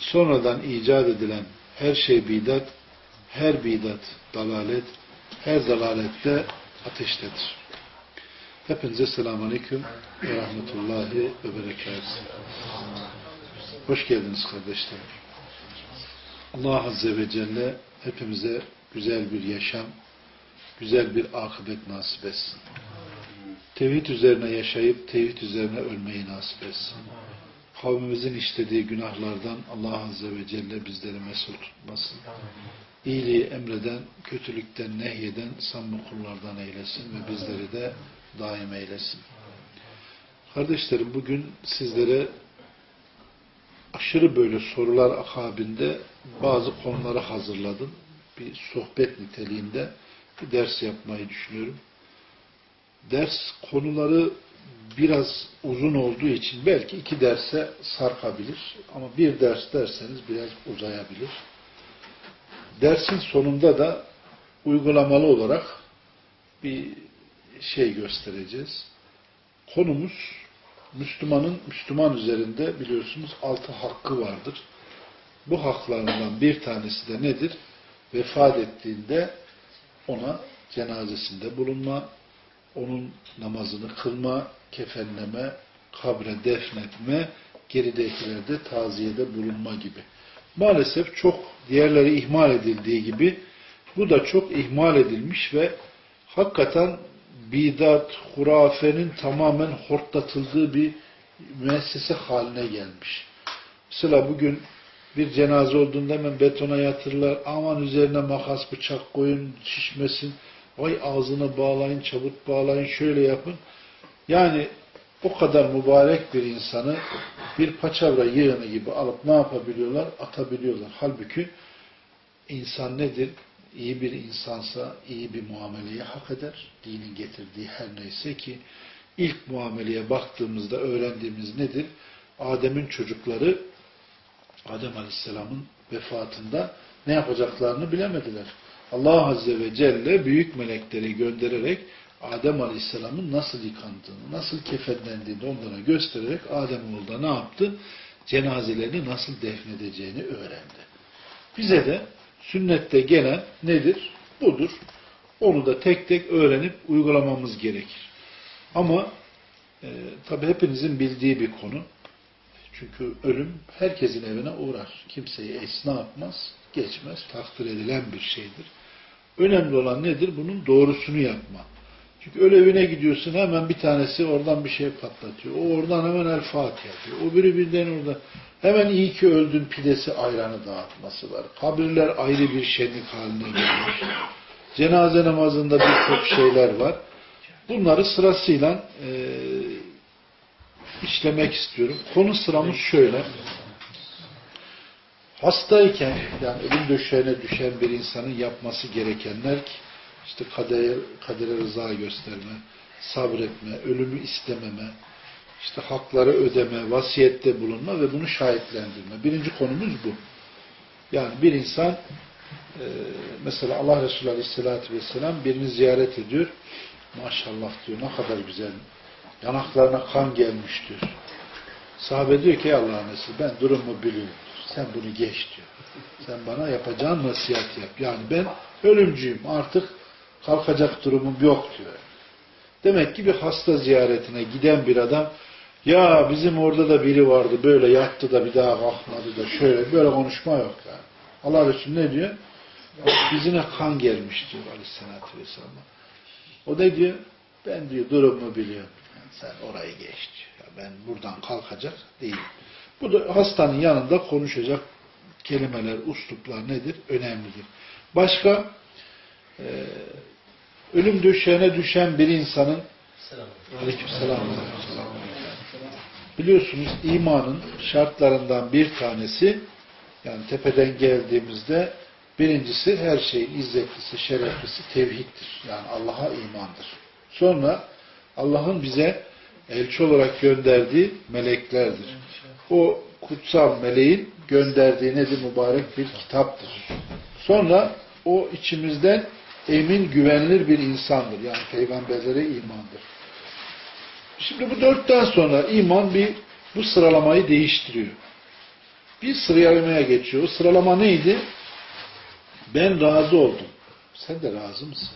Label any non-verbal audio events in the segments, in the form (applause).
sonradan icat edilen her şey bidat, her bidat dalalet, her dalalette ateştedir. Hepinize selamun aleyküm ve rahmetullahi ve berekatuhu. Hoş geldiniz kardeşlerim. Allah Azze ve Celle hepimize güzel bir yaşam, güzel bir akıbet nasip etsin. Tevhid üzerine yaşayıp tevhid üzerine ölmeyi nasip etsin. Kavmimizin işlediği günahlardan Allah Azze ve Celle bizleri mesul tutmasın. İyiliği emreden, kötülükten nehyeden samimi kullardan eylesin ve bizleri de daim eylesin. Kardeşlerim bugün sizlere aşırı böyle sorular akabinde bazı konuları hazırladım. Bir sohbet niteliğinde bir ders yapmayı düşünüyorum. Ders konuları biraz uzun olduğu için belki iki derse sarkabilir. Ama bir ders derseniz biraz uzayabilir. Dersin sonunda da uygulamalı olarak bir şey göstereceğiz. Konumuz Müslümanın Müslüman üzerinde biliyorsunuz altı hakkı vardır. Bu haklarından bir tanesi de nedir? Vefat ettiğinde ona cenazesinde bulunma, onun namazını kılma, kefenleme, kabre defnetme, geridekilerde taziyede bulunma gibi. Maalesef çok diğerleri ihmal edildiği gibi bu da çok ihmal edilmiş ve hakikaten bidat, hurafenin tamamen hortlatıldığı bir müessese haline gelmiş. Mesela bugün bir cenaze olduğunda hemen betona yatırırlar. Aman üzerine makas, bıçak koyun, şişmesin. Vay ağzını bağlayın, çabuk bağlayın, şöyle yapın. Yani o kadar mübarek bir insanı bir paçavra yığını gibi alıp ne yapabiliyorlar? Atabiliyorlar. Halbuki insan nedir? İyi bir insansa iyi bir muameleyi hak eder. Dinin getirdiği her neyse ki ilk muameleye baktığımızda öğrendiğimiz nedir? Adem'in çocukları Adem Aleyhisselam'ın vefatında ne yapacaklarını bilemediler. Allah Azze ve Celle büyük melekleri göndererek Adem Aleyhisselam'ın nasıl yıkandığını, nasıl kefenlendiğini onlara göstererek Adem da ne yaptı? Cenazelerini nasıl defnedeceğini öğrendi. Bize de sünnette gelen nedir? Budur. Onu da tek tek öğrenip uygulamamız gerekir. Ama e, tabi hepinizin bildiği bir konu. Çünkü ölüm herkesin evine uğrar. Kimseyi es ne yapmaz? Geçmez. Takdir edilen bir şeydir. Önemli olan nedir? Bunun doğrusunu yapma. Çünkü öyle evine gidiyorsun hemen bir tanesi oradan bir şey patlatıyor. O oradan hemen el Fatiha yapıyor. O biri birden orada. Hemen iyi ki öldün pidesi ayranı dağıtması var. Kabirler ayrı bir şenlik haline gelmiş. Cenaze namazında birçok şeyler var. Bunları sırasıyla e, işlemek istiyorum. Konu sıramız şöyle. Hastayken yani ölüm döşeğine düşen bir insanın yapması gerekenler ki işte kader, kadere rıza gösterme, sabretme, ölümü istememe, işte hakları ödeme, vasiyette bulunma ve bunu şahitlendirme. Birinci konumuz bu. Yani bir insan e, mesela Allah Resulü Aleyhisselatü Vesselam birini ziyaret ediyor. Maşallah diyor ne kadar güzel. Yanaklarına kan gelmiş diyor. Sahabe diyor ki Allah'ın Resulü ben durumu biliyorum. Sen bunu geç diyor. Sen bana yapacağın nasihat yap. Yani ben ölümcüyüm artık kalkacak durumum yok diyor. Demek ki bir hasta ziyaretine giden bir adam ya bizim orada da biri vardı böyle yattı da bir daha kalkmadı da şöyle böyle konuşma yok yani. Allah Resulü ne diyor? Bizine kan gelmiş diyor aleyhissalatü vesselam. O ne diyor? Ben diyor durumu biliyorum. Yani sen orayı geç diyor. Ben buradan kalkacak değilim. Bu da hastanın yanında konuşacak kelimeler, usluplar nedir? Önemlidir. Başka e, ölüm döşeğine düşen bir insanın Aleykümselam. Biliyorsunuz imanın şartlarından bir tanesi Yani tepeden geldiğimizde birincisi her şeyin izzetlisi, şereflisi tevhiddir. Yani Allah'a imandır. Sonra Allah'ın bize elçi olarak gönderdiği meleklerdir. O kutsal meleğin gönderdiği nedir? Mübarek bir kitaptır. Sonra o içimizden emin, güvenilir bir insandır. Yani peygamberlere imandır. Şimdi bu dörtten sonra iman bir bu sıralamayı değiştiriyor. Bir sıralamaya geçiyor. O sıralama neydi? Ben razı oldum. Sen de razı mısın?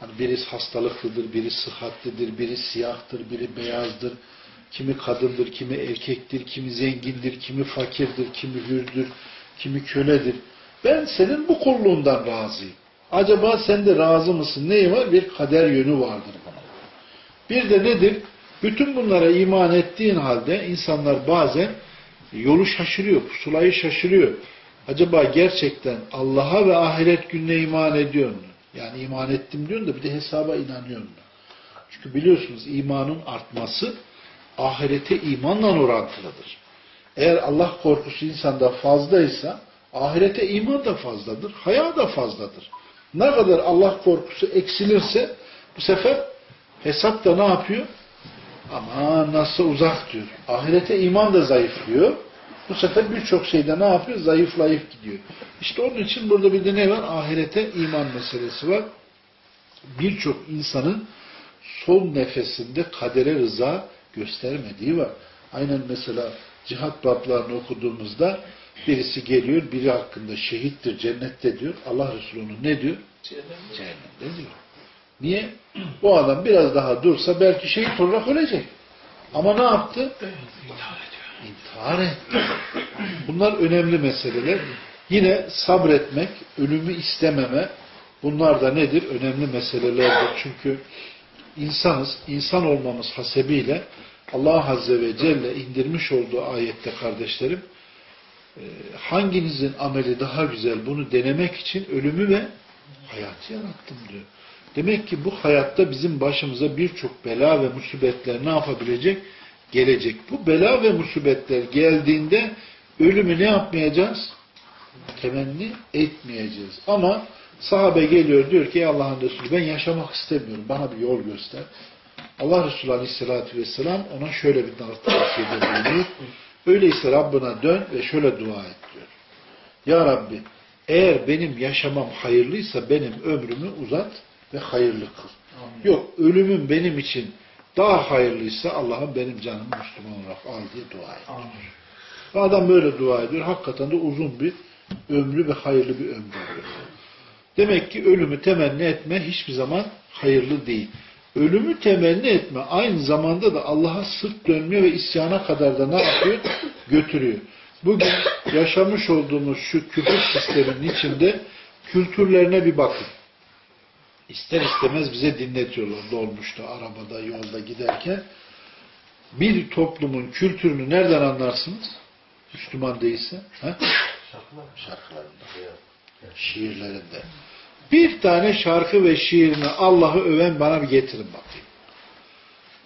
Hani birisi hastalıklıdır, biri sıhhatlidir, biri siyahtır, biri beyazdır. Kimi kadındır, kimi erkektir, kimi zengindir, kimi fakirdir, kimi hürdür, kimi köledir. Ben senin bu kulluğundan razıyım. Acaba sen de razı mısın? Neyi var? Bir kader yönü vardır buna. Bir de nedir? Bütün bunlara iman ettiğin halde insanlar bazen yolu şaşırıyor, pusulayı şaşırıyor. Acaba gerçekten Allah'a ve ahiret gününe iman ediyor mu? Yani iman ettim diyorsun da bir de hesaba inanıyor mu? Çünkü biliyorsunuz imanın artması ahirete imanla orantılıdır. Eğer Allah korkusu insanda fazlaysa ahirete iman da fazladır, haya da fazladır. Ne kadar Allah korkusu eksilirse bu sefer hesap da ne yapıyor? Ama nasıl uzak diyor. Ahirete iman da zayıflıyor. Bu sefer birçok şeyde ne yapıyor? Zayıflayıp gidiyor. İşte onun için burada bir de ne var? Ahirete iman meselesi var. Birçok insanın son nefesinde kadere rıza göstermediği var. Aynen mesela cihat bablarını okuduğumuzda birisi geliyor, biri hakkında şehittir, cennette diyor. Allah Resulü ne diyor? Cehennemde diyor. Niye? (clears throat) Bu adam biraz daha dursa belki şehit olarak ölecek. Ama ne yaptı? İntihar etti. Bunlar önemli meseleler. Yine sabretmek, ölümü istememe bunlar da nedir? Önemli meselelerdir. Çünkü insanız, insan olmamız hasebiyle Allah Azze ve Celle indirmiş olduğu ayette kardeşlerim e, hanginizin ameli daha güzel bunu denemek için ölümü ve hayatı yarattım diyor. Demek ki bu hayatta bizim başımıza birçok bela ve musibetler ne yapabilecek? Gelecek. Bu bela ve musibetler geldiğinde ölümü ne yapmayacağız? Temenni etmeyeceğiz. Ama sahabe geliyor diyor ki Allah'ın Resulü ben yaşamak istemiyorum. Bana bir yol göster. Allah Resulü Aleyhisselatü Vesselam ona şöyle bir tavsiyede bulunuyor. Öyleyse Rabbına dön ve şöyle dua et diyor. Ya Rabbi eğer benim yaşamam hayırlıysa benim ömrümü uzat ve hayırlı kıl. Yok ölümüm benim için daha hayırlıysa Allah'ım benim canımı Müslüman olarak al diye dua ediyor. Ve adam böyle dua ediyor. Hakikaten de uzun bir ömrü ve hayırlı bir ömrü oluyor. Demek ki ölümü temenni etme hiçbir zaman hayırlı değil. Ölümü temenni etme aynı zamanda da Allah'a sırt dönmüyor ve isyana kadar da ne yapıyor? (coughs) Götürüyor. Bugün yaşamış olduğumuz şu küfür sisteminin içinde kültürlerine bir bakın. İster istemez bize dinletiyorlar dolmuşta, arabada, yolda giderken. Bir toplumun kültürünü nereden anlarsınız? Müslüman değilse. He? Şarkılarında. Şiirlerinde. Bir tane şarkı ve şiirini Allah'ı öven bana bir getirin bakayım.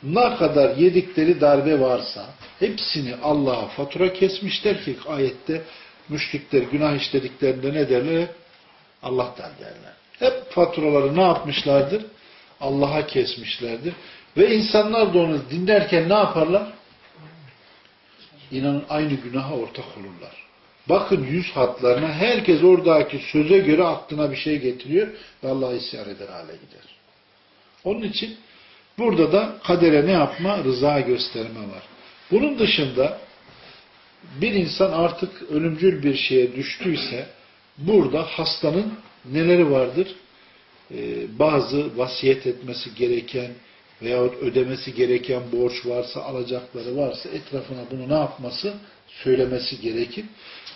Ne kadar yedikleri darbe varsa hepsini Allah'a fatura kesmişler ki ayette müşrikler günah işlediklerinde ne derler? Allah'tan derler. Hep faturaları ne yapmışlardır? Allah'a kesmişlerdir. Ve insanlar da onu dinlerken ne yaparlar? İnanın aynı günaha ortak olurlar. Bakın yüz hatlarına herkes oradaki söze göre aklına bir şey getiriyor ve Allah'a isyan eder hale gider. Onun için burada da kadere ne yapma? Rıza gösterme var. Bunun dışında bir insan artık ölümcül bir şeye düştüyse burada hastanın neleri vardır? Ee, bazı vasiyet etmesi gereken veyahut ödemesi gereken borç varsa, alacakları varsa etrafına bunu ne yapması? Söylemesi gerekir.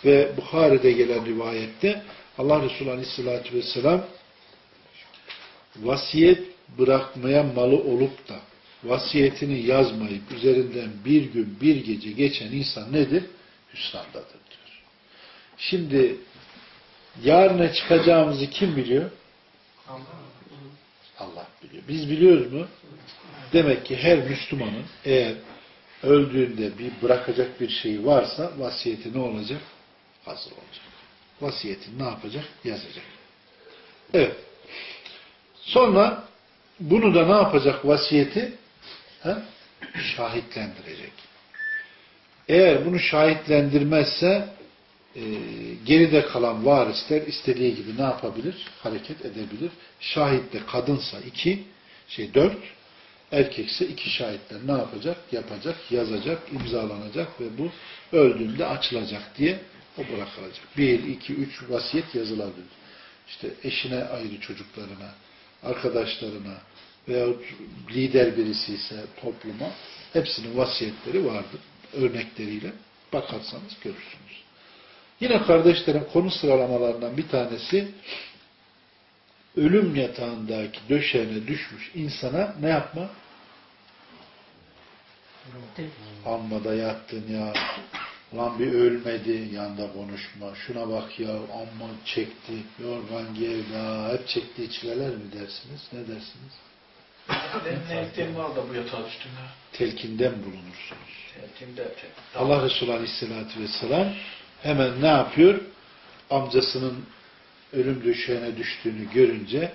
Ve Bukhari'de gelen rivayette Allah Resulü Aleyhisselatü Vesselam vasiyet bırakmaya malı olup da vasiyetini yazmayıp üzerinden bir gün bir gece geçen insan nedir? Hüsrandadır diyor. Şimdi yarına çıkacağımızı kim biliyor? Allah biliyor. Biz biliyoruz mu? Demek ki her Müslümanın eğer öldüğünde bir bırakacak bir şeyi varsa vasiyeti ne olacak? hazır olacak. Vasiyetini ne yapacak? Yazacak. Evet. Sonra bunu da ne yapacak vasiyeti? He? Şahitlendirecek. Eğer bunu şahitlendirmezse e, geride kalan varisler istediği gibi ne yapabilir? Hareket edebilir. Şahit de kadınsa iki, şey dört, erkekse iki şahitler ne yapacak? Yapacak, yazacak, imzalanacak ve bu öldüğünde açılacak diye o bırakılacak. Bir, iki, üç vasiyet yazılabilir. İşte eşine ayrı çocuklarına, arkadaşlarına veya lider birisi ise topluma hepsinin vasiyetleri vardır. Örnekleriyle bakarsanız görürsünüz. Yine kardeşlerim konu sıralamalarından bir tanesi ölüm yatağındaki döşeğine düşmüş insana ne yapma? Amma da yattın ya. Lan bir ölmedi yanda konuşma. Şuna bak ya amma çekti. Yorgan gevda. Hep çektiği çileler mi dersiniz? Ne dersiniz? İhtiyacım var da bu yatağa düştüm ya. Telkinden bulunursunuz. Telkinde. Allah Resulü Aleyhisselatü Vesselam hemen ne yapıyor? Amcasının ölüm döşeğine düştüğünü görünce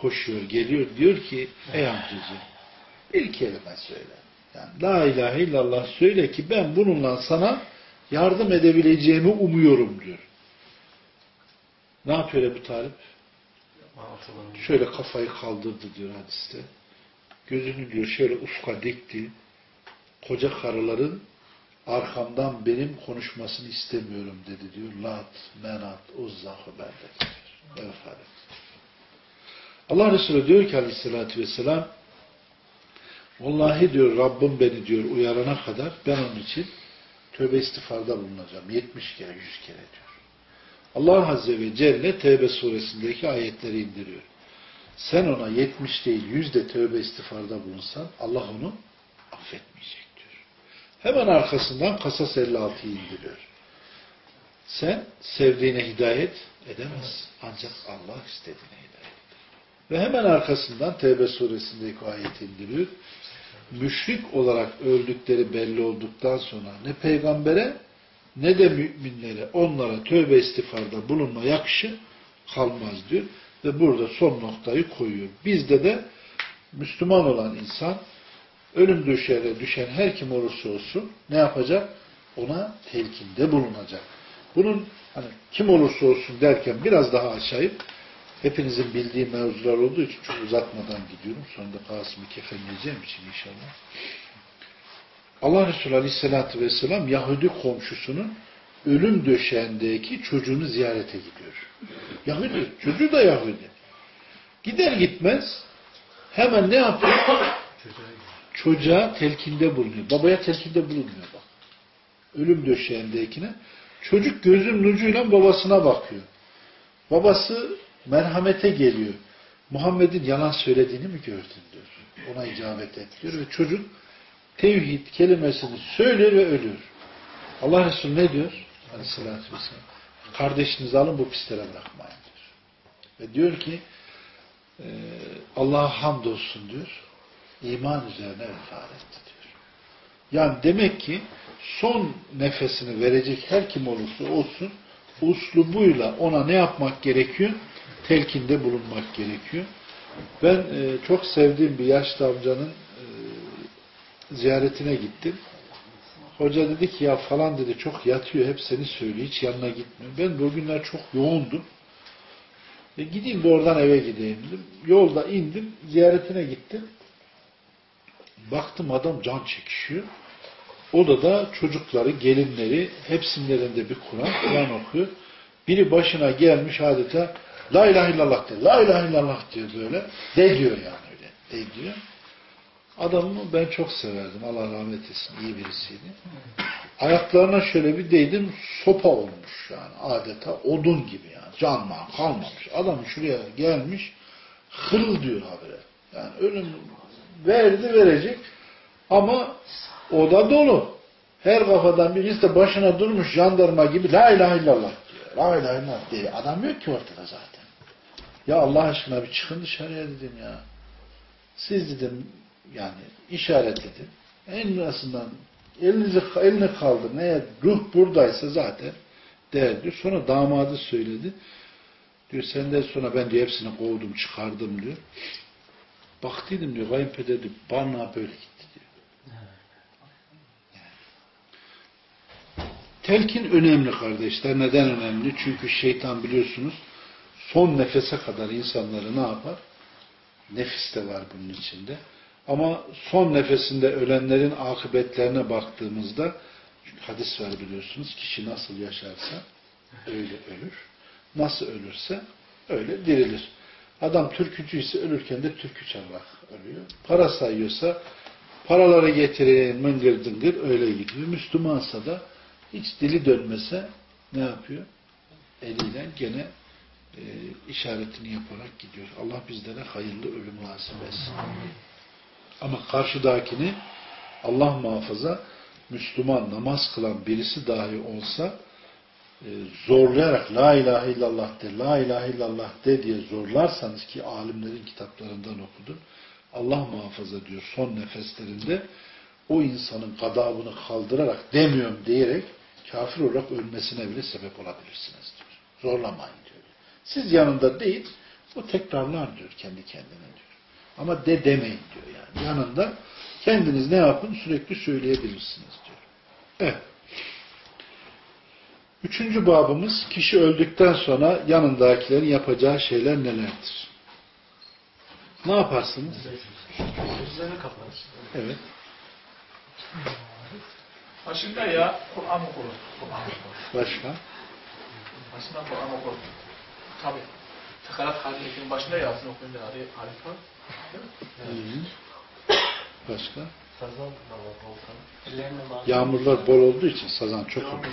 koşuyor, geliyor. Diyor ki ey amcacığım bir kelime söyle. Yani la ilahe illallah söyle ki ben bununla sana yardım edebileceğimi umuyorum diyor. Ne yapıyor Ebu Talip? Şöyle kafayı kaldırdı diyor hadiste. Gözünü diyor şöyle ufka dikti. Koca karıların arkamdan benim konuşmasını istemiyorum dedi diyor. Lat, menat, uzzahı bende diyor. Allah Resulü diyor ki aleyhissalatü vesselam Vallahi diyor Rabbim beni diyor uyarana kadar ben onun için tövbe istiğfarda bulunacağım. 70 kere, 100 kere diyor. Allah Azze ve Celle Tevbe suresindeki ayetleri indiriyor. Sen ona 70 değil 100 de tövbe istiğfarda bulunsan Allah onu affetmeyecek. Hemen arkasından Kasas 56'yı indiriyor. Sen sevdiğine hidayet edemezsin. Ancak Allah istediğine hidayet eder. Ve hemen arkasından Tevbe suresindeki ayeti indiriyor. Müşrik olarak öldükleri belli olduktan sonra ne peygambere ne de müminlere onlara tövbe istiğfarda bulunma yakışı kalmaz diyor. Ve burada son noktayı koyuyor. Bizde de Müslüman olan insan ölüm döşeğine düşen her kim olursa olsun ne yapacak? Ona telkinde bulunacak. Bunun hani kim olursa olsun derken biraz daha aşağıya hepinizin bildiği mevzular olduğu için çok uzatmadan gidiyorum. Sonunda Kasım'ı kefenleyeceğim için inşallah. Allah Resulü Aleyhisselatü Vesselam Yahudi komşusunun ölüm döşeğindeki çocuğunu ziyarete gidiyor. Yahudi. Çocuğu da Yahudi. Gider gitmez hemen ne yapıyor? Çocuğa telkinde bulunuyor. Babaya telkinde bulunmuyor bak. Ölüm döşeğindekine. Çocuk gözün ucuyla babasına bakıyor. Babası merhamete geliyor. Muhammed'in yalan söylediğini mi gördün diyor. Ona icabet et diyor. Ve çocuk tevhid kelimesini söylüyor ve ölüyor. Allah Resulü ne diyor? Aleyhissalatü vesselam. Kardeşinizi alın bu pislere bırakmayın diyor. Ve diyor ki e, Allah'a hamdolsun diyor. İman üzerine vefat etti diyor. Yani demek ki son nefesini verecek her kim olursa olsun uslubuyla ona ne yapmak gerekiyor? Telkinde bulunmak gerekiyor. Ben e, çok sevdiğim bir yaşlı amcanın e, ziyaretine gittim. Hoca dedi ki ya falan dedi çok yatıyor hep seni söylüyor hiç yanına gitmiyor. Ben bu günler çok yoğundum. E gideyim de oradan eve gideyim dedim. Yolda indim ziyaretine gittim. Baktım adam can çekişiyor. Odada çocukları, gelinleri hepsinin elinde bir Kur'an, Kur'an okuyor. Biri başına gelmiş adeta La ilahe illallah diyor. La ilahe illallah diyor böyle. De diyor yani öyle. De diyor. Adamı ben çok severdim. Allah rahmet etsin. iyi birisiydi. Ayaklarına şöyle bir değdim. Sopa olmuş yani. Adeta odun gibi yani. Canman kalmamış. Adam şuraya gelmiş. Hırıl diyor habire. Yani ölüm verdi verecek. Ama oda dolu. Her kafadan birisi de başına durmuş jandarma gibi La ilahe illallah diyor. La ilahe illallah diyor. Adam yok ki ortada zaten. Ya Allah aşkına bir çıkın dışarıya dedim ya. Siz dedim yani işaret edin. En azından elinizi elini kaldır. Eğer ruh buradaysa zaten diyor. Sonra damadı söyledi. Diyor senden sonra ben diyor hepsini kovdum çıkardım diyor. Bak dedim diyor kayınpeder diyor bana böyle gitti diyor. Telkin önemli kardeşler. Neden önemli? Çünkü şeytan biliyorsunuz son nefese kadar insanları ne yapar? Nefis de var bunun içinde. Ama son nefesinde ölenlerin akıbetlerine baktığımızda hadis var biliyorsunuz. Kişi nasıl yaşarsa öyle ölür. Nasıl ölürse öyle dirilir. Adam türkücü ise ölürken de türkü çalarak ölüyor. Para sayıyorsa paraları getirin mıngır dıngır öyle gidiyor. Müslümansa da hiç dili dönmese ne yapıyor? Eliyle gene e, işaretini yaparak gidiyor. Allah bizlere hayırlı ölüm nasip etsin. Ama karşıdakini Allah muhafaza Müslüman namaz kılan birisi dahi olsa zorlayarak la ilahe illallah de, la ilahe illallah de diye zorlarsanız ki alimlerin kitaplarından okudun. Allah muhafaza diyor son nefeslerinde o insanın gadabını kaldırarak demiyorum diyerek kafir olarak ölmesine bile sebep olabilirsiniz diyor. Zorlamayın diyor. Siz yanında değil, o tekrarlar diyor kendi kendine diyor. Ama de demeyin diyor yani. Yanında kendiniz ne yapın sürekli söyleyebilirsiniz diyor. Evet. Üçüncü babımız kişi öldükten sonra yanındakilerin yapacağı şeyler nelerdir? Ne yaparsınız? Gözlerini kaparız. Evet. Başında ya Kur'an okuruz. Başka? Başında Kur'an okuruz. Tabi. Takarat halindekinin başında Yasin okuyunca Halif var. Başka? Sazan da var Volkan. Yağmurlar bol olduğu için sazan çok olur.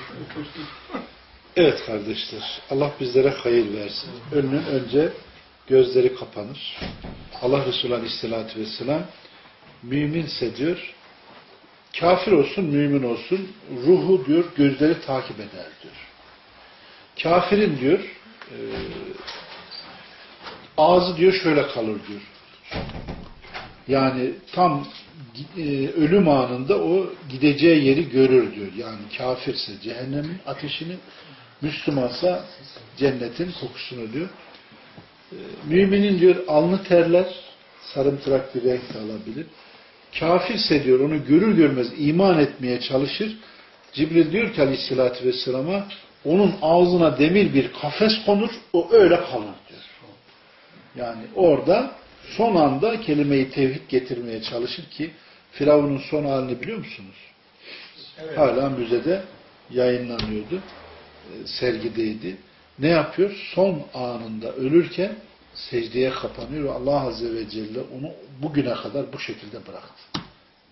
Evet kardeşler. Allah bizlere hayır versin. Önünün önce gözleri kapanır. Allah Resulü Aleyhisselatü Vesselam müminse diyor kafir olsun mümin olsun ruhu diyor gözleri takip eder diyor. Kafirin diyor e, ağzı diyor şöyle kalır diyor. Yani tam ölüm anında o gideceği yeri görür diyor. Yani kafirse cehennemin ateşini, Müslümansa cennetin kokusunu diyor. E, müminin diyor alnı terler, sarımtırak bir renk alabilir. Kafirse diyor onu görür görmez iman etmeye çalışır. Cibril diyor ki aleyhissalatü vesselama onun ağzına demir bir kafes konur, o öyle kalır diyor. Yani orada son anda kelimeyi tevhid getirmeye çalışır ki Firavun'un son halini biliyor musunuz? Evet. Hala müzede yayınlanıyordu. E, Sergideydi. Ne yapıyor? Son anında ölürken secdeye kapanıyor ve Allah Azze ve Celle onu bugüne kadar bu şekilde bıraktı.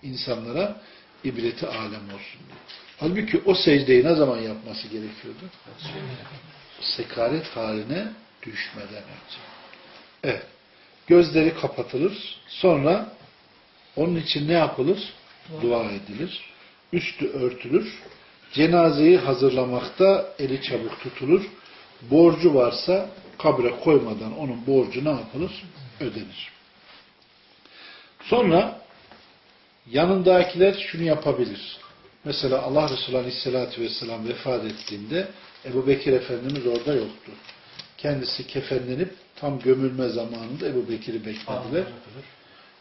İnsanlara ibreti alem olsun diye. Halbuki o secdeyi ne zaman yapması gerekiyordu? Sekaret haline düşmeden önce. Evet. Gözleri kapatılır. Sonra onun için ne yapılır? Dua edilir. Üstü örtülür. Cenazeyi hazırlamakta eli çabuk tutulur. Borcu varsa kabre koymadan onun borcu ne yapılır? Ödenir. Sonra yanındakiler şunu yapabilir. Mesela Allah Resulü Aleyhisselatü Vesselam vefat ettiğinde Ebu Bekir Efendimiz orada yoktu. Kendisi kefenlenip tam gömülme zamanında Ebu Bekir'i beklediler.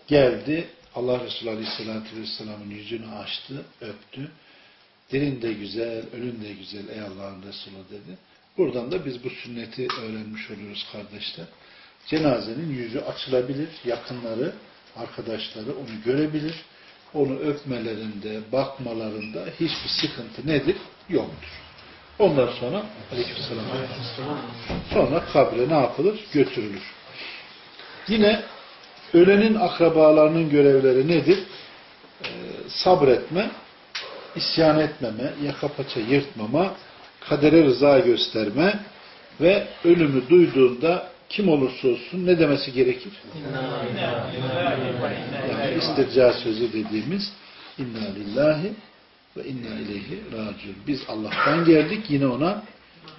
Geldi Allah Resulü Aleyhisselatü Vesselam'ın yüzünü açtı, öptü. Dilin de güzel, ölün de güzel ey Allah'ın Resulü dedi. Buradan da biz bu sünneti öğrenmiş oluyoruz kardeşler. Cenazenin yüzü açılabilir, yakınları, arkadaşları onu görebilir. Onu öpmelerinde, bakmalarında hiçbir sıkıntı nedir? Yoktur. Ondan sonra aleykümselam sonra kabre ne yapılır? Götürülür. Yine ölenin akrabalarının görevleri nedir? Ee, sabretme, isyan etmeme, yaka paça yırtmama, kadere rıza gösterme ve ölümü duyduğunda kim olursa olsun ne demesi gerekir? Yani istirca sözü dediğimiz inna lillahi ve inna ileyhi raciun. Biz Allah'tan geldik yine ona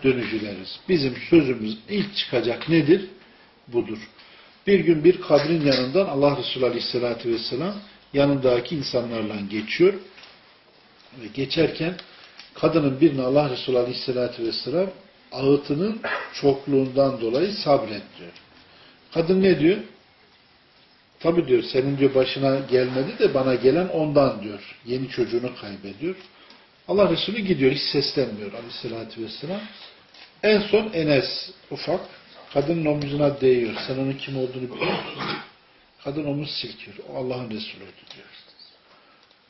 dönücüleriz. Bizim sözümüz ilk çıkacak nedir? Budur. Bir gün bir kabrin yanından Allah Resulü Aleyhisselatü Vesselam yanındaki insanlarla geçiyor ve geçerken Kadının birine Allah Resulü Aleyhisselatü Vesselam ağıtının çokluğundan dolayı sabret diyor. Kadın ne diyor? Tabi diyor senin diyor başına gelmedi de bana gelen ondan diyor. Yeni çocuğunu kaybediyor. Allah Resulü gidiyor hiç seslenmiyor Aleyhisselatü Vesselam. En son Enes ufak kadının omuzuna değiyor. Sen onun kim olduğunu biliyor musun? Kadın omuz silkiyor. O Allah'ın Resulü'ydü diyor.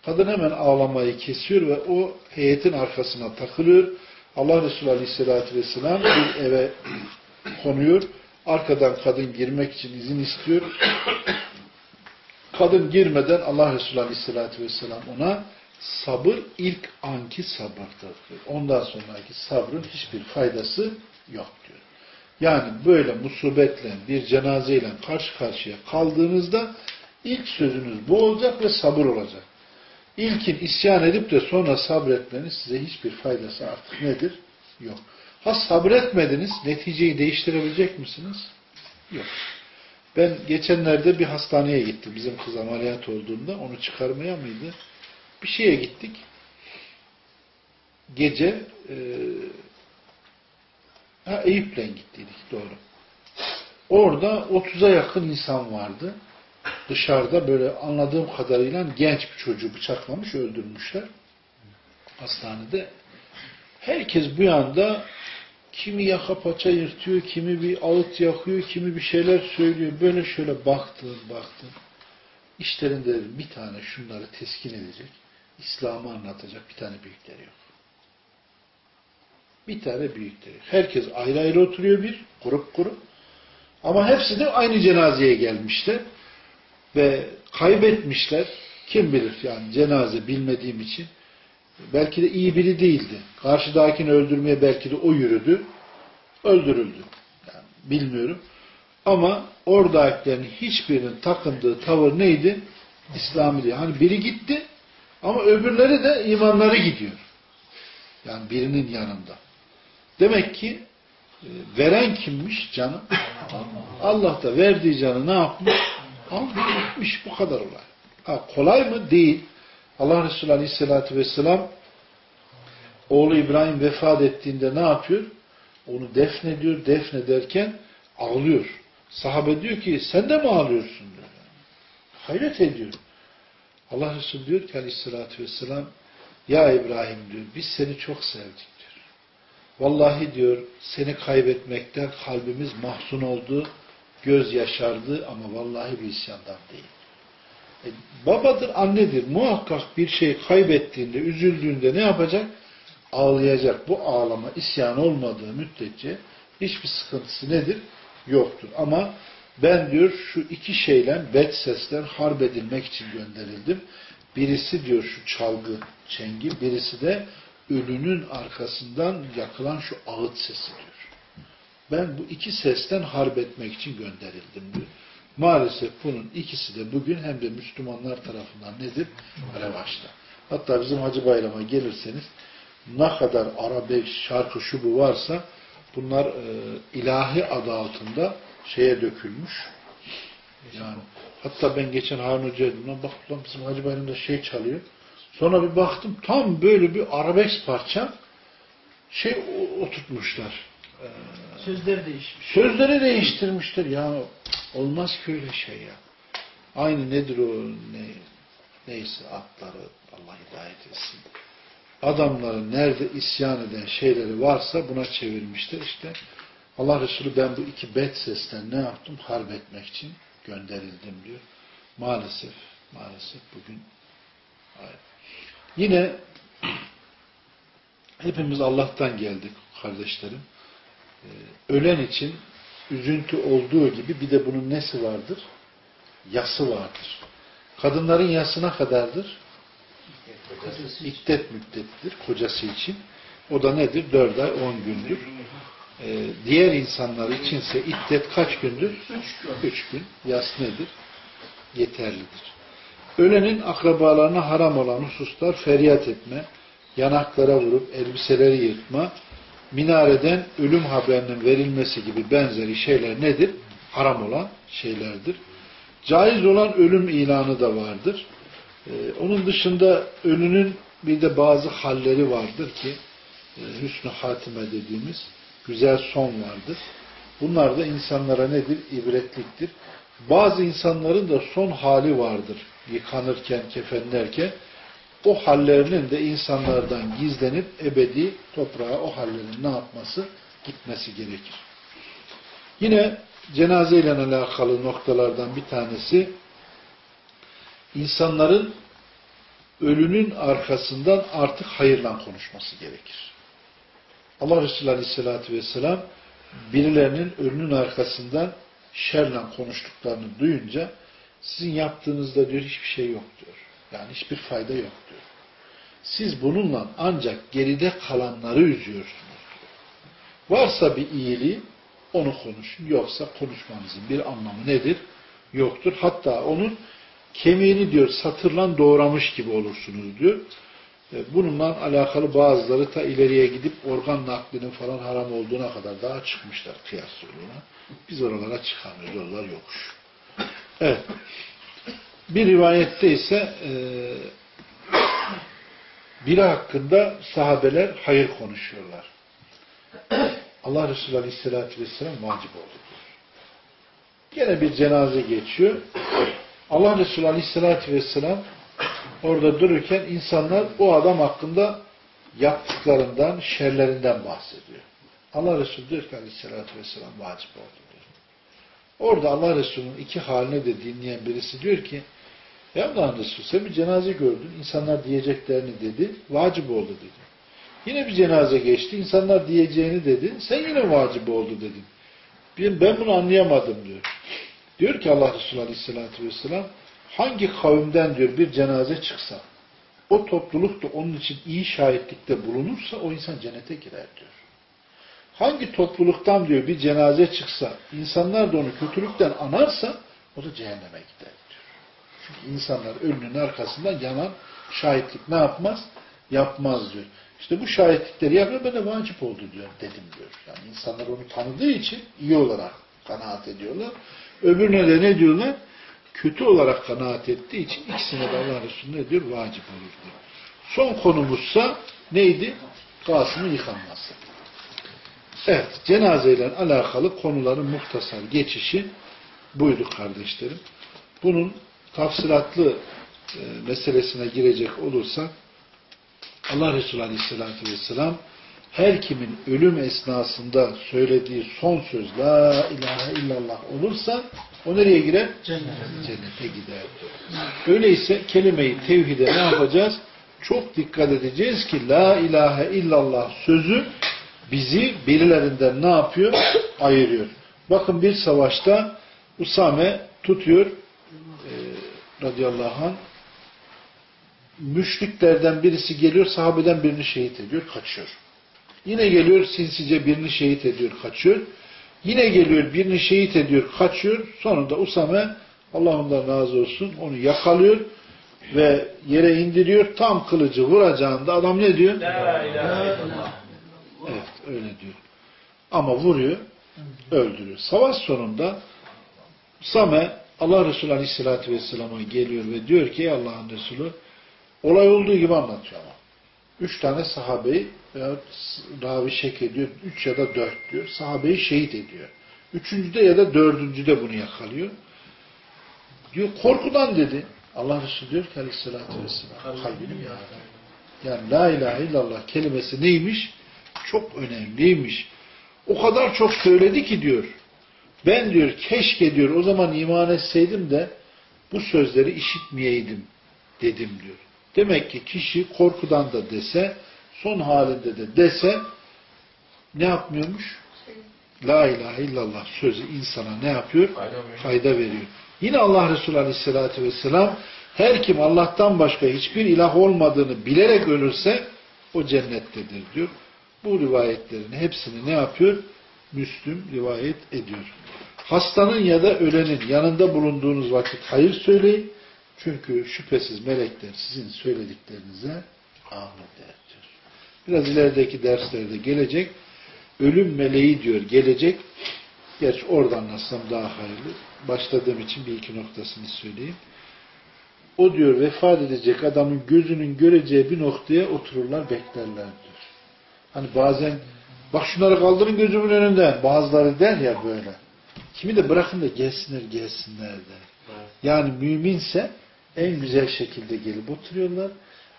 Kadın hemen ağlamayı kesiyor ve o heyetin arkasına takılıyor. Allah Resulü Aleyhisselatü Vesselam bir eve konuyor. Arkadan kadın girmek için izin istiyor. Kadın girmeden Allah Resulü Aleyhisselatü Vesselam ona sabır ilk anki sabırdır. Ondan sonraki sabrın hiçbir faydası yok diyor. Yani böyle musibetle bir cenazeyle karşı karşıya kaldığınızda ilk sözünüz bu olacak ve sabır olacak. İlkin isyan edip de sonra sabretmeniz size hiçbir faydası artık nedir? Yok. Ha sabretmediniz, neticeyi değiştirebilecek misiniz? Yok. Ben geçenlerde bir hastaneye gittim. Bizim kız ameliyat olduğunda onu çıkarmaya mıydı? Bir şeye gittik. Gece e, ha, Eyüp'le gittiydik doğru. Orada 30'a yakın insan vardı. Dışarıda böyle anladığım kadarıyla genç bir çocuğu bıçaklamış, öldürmüşler. Hastanede. Herkes bu yanda kimi yaka paça yırtıyor, kimi bir ağıt yakıyor, kimi bir şeyler söylüyor. Böyle şöyle baktım, baktım. İşlerinde bir tane şunları teskin edecek, İslam'ı anlatacak bir tane büyükleri yok. Bir tane büyükleri. Herkes ayrı ayrı oturuyor bir, grup grup. Ama hepsi de aynı cenazeye gelmişler. Ve kaybetmişler. Kim bilir yani cenaze bilmediğim için. Belki de iyi biri değildi. Karşıdakini öldürmeye belki de o yürüdü. Öldürüldü. Yani bilmiyorum. Ama oradakilerin hiçbirinin takındığı tavır neydi? İslami değil. Hani biri gitti ama öbürleri de imanları gidiyor. Yani birinin yanında. Demek ki e, veren kimmiş canı? Allah da verdiği canı ne yapmış? Almış gitmiş. Bu kadar olay. Ha, kolay mı? Değil. Allah Resulü Aleyhisselatü Vesselam oğlu İbrahim vefat ettiğinde ne yapıyor? Onu defnediyor. Defnederken ağlıyor. Sahabe diyor ki sen de mi ağlıyorsun? diyor. Hayret ediyor. Allah Resulü diyor ki Aleyhisselatü Vesselam ya İbrahim diyor biz seni çok sevdik diyor. Vallahi diyor seni kaybetmekten kalbimiz mahzun oldu, göz yaşardı ama vallahi bir isyandan değil. E, babadır, annedir. Muhakkak bir şey kaybettiğinde, üzüldüğünde ne yapacak? Ağlayacak. Bu ağlama isyan olmadığı müddetçe hiçbir sıkıntısı nedir? Yoktur. Ama ben diyor şu iki şeyle bet sesler harp edilmek için gönderildim. Birisi diyor şu çalgı, çengi, birisi de ölünün arkasından yakılan şu ağıt sesi diyor. Ben bu iki sesten harp etmek için gönderildim diyor. Maalesef bunun ikisi de bugün hem de Müslümanlar tarafından nedir? Revaçta. Hatta bizim Hacı Bayram'a gelirseniz ne kadar Arabek şarkı şu bu varsa bunlar e, ilahi adı altında şeye dökülmüş. Yani hatta ben geçen Harun Hoca'ya dedim, bak lan bizim Hacı Bayram'da şey çalıyor. Sonra bir baktım tam böyle bir arabesk parça şey oturtmuşlar. Sözleri değişmiş. Sözleri değiştirmiştir. Ya olmaz ki öyle şey ya. Aynı nedir o ne, neyse atları Allah hidayet etsin. Adamların nerede isyan eden şeyleri varsa buna çevirmiştir. İşte Allah Resulü ben bu iki bet sesten ne yaptım? Harp etmek için gönderildim diyor. Maalesef, maalesef bugün hayır. Yine (clears throat) hepimiz Allah'tan geldik kardeşlerim. Ee, ölen için üzüntü olduğu gibi bir de bunun nesi vardır? Yası vardır. Kadınların yasına kadardır? İddet müddettir kocası için. O da nedir? Dört ay on gündür. Ee, diğer insanlar içinse iddet kaç gündür? Üç gün. Üç gün. Yas nedir? Yeterlidir. Ölenin akrabalarına haram olan hususlar feryat etme, yanaklara vurup elbiseleri yırtma, minareden ölüm haberinin verilmesi gibi benzeri şeyler nedir? Haram olan şeylerdir. Caiz olan ölüm ilanı da vardır. Ee, onun dışında ölünün bir de bazı halleri vardır ki e, hüsnü hatime dediğimiz güzel son vardır. Bunlar da insanlara nedir? İbretliktir. Bazı insanların da son hali vardır. Yıkanırken, kefenlerken o hallerinin de insanlardan gizlenip ebedi toprağa o hallerin ne yapması? Gitmesi gerekir. Yine cenaze ile alakalı noktalardan bir tanesi insanların ölünün arkasından artık hayırla konuşması gerekir. Allah Resulü Aleyhisselatü Vesselam birilerinin ölünün arkasından şerle konuştuklarını duyunca sizin yaptığınızda diyor hiçbir şey yok diyor. Yani hiçbir fayda yok diyor. Siz bununla ancak geride kalanları üzüyorsunuz diyor. Varsa bir iyiliği onu konuşun. Yoksa konuşmanızın bir anlamı nedir? Yoktur. Hatta onun kemiğini diyor satırlan doğramış gibi olursunuz diyor. E, bununla alakalı bazıları ta ileriye gidip organ naklinin falan haram olduğuna kadar daha çıkmışlar kıyas yoluna. Biz oralara çıkamıyoruz. Yollar yokuş. Evet. Bir rivayette ise e, biri hakkında sahabeler hayır konuşuyorlar. Allah Resulü Aleyhisselatü Vesselam vacip oldu. Gene bir cenaze geçiyor. Allah Resulü Aleyhisselatü Vesselam orada dururken insanlar o adam hakkında yaptıklarından, şerlerinden bahsediyor. Allah Resulü diyor ki Aleyhisselatü Vesselam vacip oldu diyor. Orada Allah Resulü'nün iki haline de dinleyen birisi diyor ki Allah Resulü sen bir cenaze gördün, insanlar diyeceklerini dedi, vacip oldu dedi. Yine bir cenaze geçti, insanlar diyeceğini dedi, sen yine vacip oldu dedin. Ben bunu anlayamadım diyor. Diyor ki Allah Resulü Aleyhisselatü Vesselam, hangi kavimden diyor bir cenaze çıksa, o topluluk da onun için iyi şahitlikte bulunursa o insan cennete girer diyor. Hangi topluluktan diyor bir cenaze çıksa, insanlar da onu kötülükten anarsa o da cehenneme gider. Çünkü insanlar ölünün arkasından yanan şahitlik ne yapmaz? Yapmaz diyor. İşte bu şahitlikleri yapıyor, ben de vacip oldu diyor, dedim diyor. Yani insanlar onu tanıdığı için iyi olarak kanaat ediyorlar. Öbürüne de ne diyorlar? Kötü olarak kanaat ettiği için ikisine de Allah Resulü ne diyor? Vacip olur diyor. Son konumuzsa neydi? Kasım'ın yıkanması. Evet, cenazeyle alakalı konuların muhtasar geçişi buydu kardeşlerim. Bunun tafsilatlı e, meselesine girecek olursak Allah Resulü Aleyhisselatü Vesselam her kimin ölüm esnasında söylediği son söz La ilahe illallah olursa o nereye girer? Cennete. Cennete gider. Öyleyse kelimeyi tevhide ne yapacağız? Çok dikkat edeceğiz ki La ilahe illallah sözü bizi birilerinden ne yapıyor? Ayırıyor. Bakın bir savaşta Usame tutuyor e, radıyallahu anh müşriklerden birisi geliyor, sahabeden birini şehit ediyor, kaçıyor. Yine geliyor, sinsice birini şehit ediyor, kaçıyor. Yine geliyor, birini şehit ediyor, kaçıyor. Sonunda Usame, Allah ondan razı olsun, onu yakalıyor ve yere indiriyor. Tam kılıcı vuracağında adam ne diyor? La ilahe illallah. Evet, öyle diyor. Ama vuruyor, öldürüyor. Savaş sonunda Usame, Allah Resulü Aleyhisselatü Vesselam'a geliyor ve diyor ki, Allah'ın Resulü, olay olduğu gibi anlatıyor ama. Üç tane sahabeyi veya ravi şek ediyor. Üç ya da dört diyor. Sahabeyi şehit ediyor. Üçüncüde ya da dördüncüde bunu yakalıyor. Diyor korkudan dedi. Allah Resulü diyor ki aleyhissalatü vesselam kalbini yaktı? Yani la ilahe illallah kelimesi neymiş? Çok önemliymiş. O kadar çok söyledi ki diyor. Ben diyor keşke diyor o zaman iman etseydim de bu sözleri işitmeyeydim dedim diyor. Demek ki kişi korkudan da dese, son halinde de dese ne yapmıyormuş? La ilahe illallah sözü insana ne yapıyor? Fayda veriyor. Yine Allah Resulü Aleyhisselatü Vesselam her kim Allah'tan başka hiçbir ilah olmadığını bilerek ölürse o cennettedir diyor. Bu rivayetlerin hepsini ne yapıyor? Müslüm rivayet ediyor. Hastanın ya da ölenin yanında bulunduğunuz vakit hayır söyleyin. Çünkü şüphesiz melekler sizin söylediklerinize amin der diyor. Biraz ilerideki derslerde gelecek. Ölüm meleği diyor gelecek. Geç oradan anlatsam daha hayırlı. Başladığım için bir iki noktasını söyleyeyim. o diyor vefat edecek adamın gözünün göreceği bir noktaya otururlar beklerler diyor. Hani bazen bak şunları kaldırın gözümün önünden bazıları der ya böyle. Kimi de bırakın da gelsinler gelsinler der. Yani müminse en güzel şekilde gelip oturuyorlar.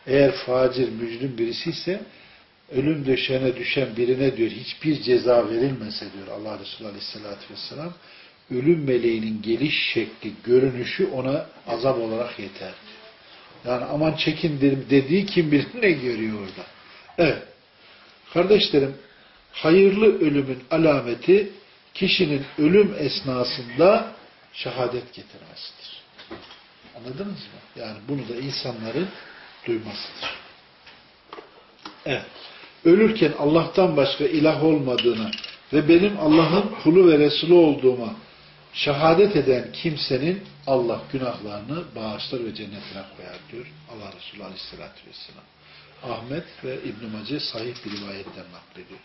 Eğer facir, mücrim birisi ise ölüm döşeğine düşen birine diyor hiçbir ceza verilmese diyor Allah Resulü Aleyhisselatü Vesselam ölüm meleğinin geliş şekli, görünüşü ona azap olarak yeter. Yani aman çekin dediği kim bilir ne görüyor orada. Evet. Kardeşlerim hayırlı ölümün alameti kişinin ölüm esnasında şehadet getirmesidir. Anladınız mı? Yani bunu da insanların duymasıdır. Evet. Ölürken Allah'tan başka ilah olmadığını ve benim Allah'ın kulu ve Resulü olduğuma şehadet eden kimsenin Allah günahlarını bağışlar ve cennetine koyar diyor Allah Resulü Aleyhisselatü Vesselam. Ahmet ve İbn-i Mace sahih bir rivayetten naklediyor.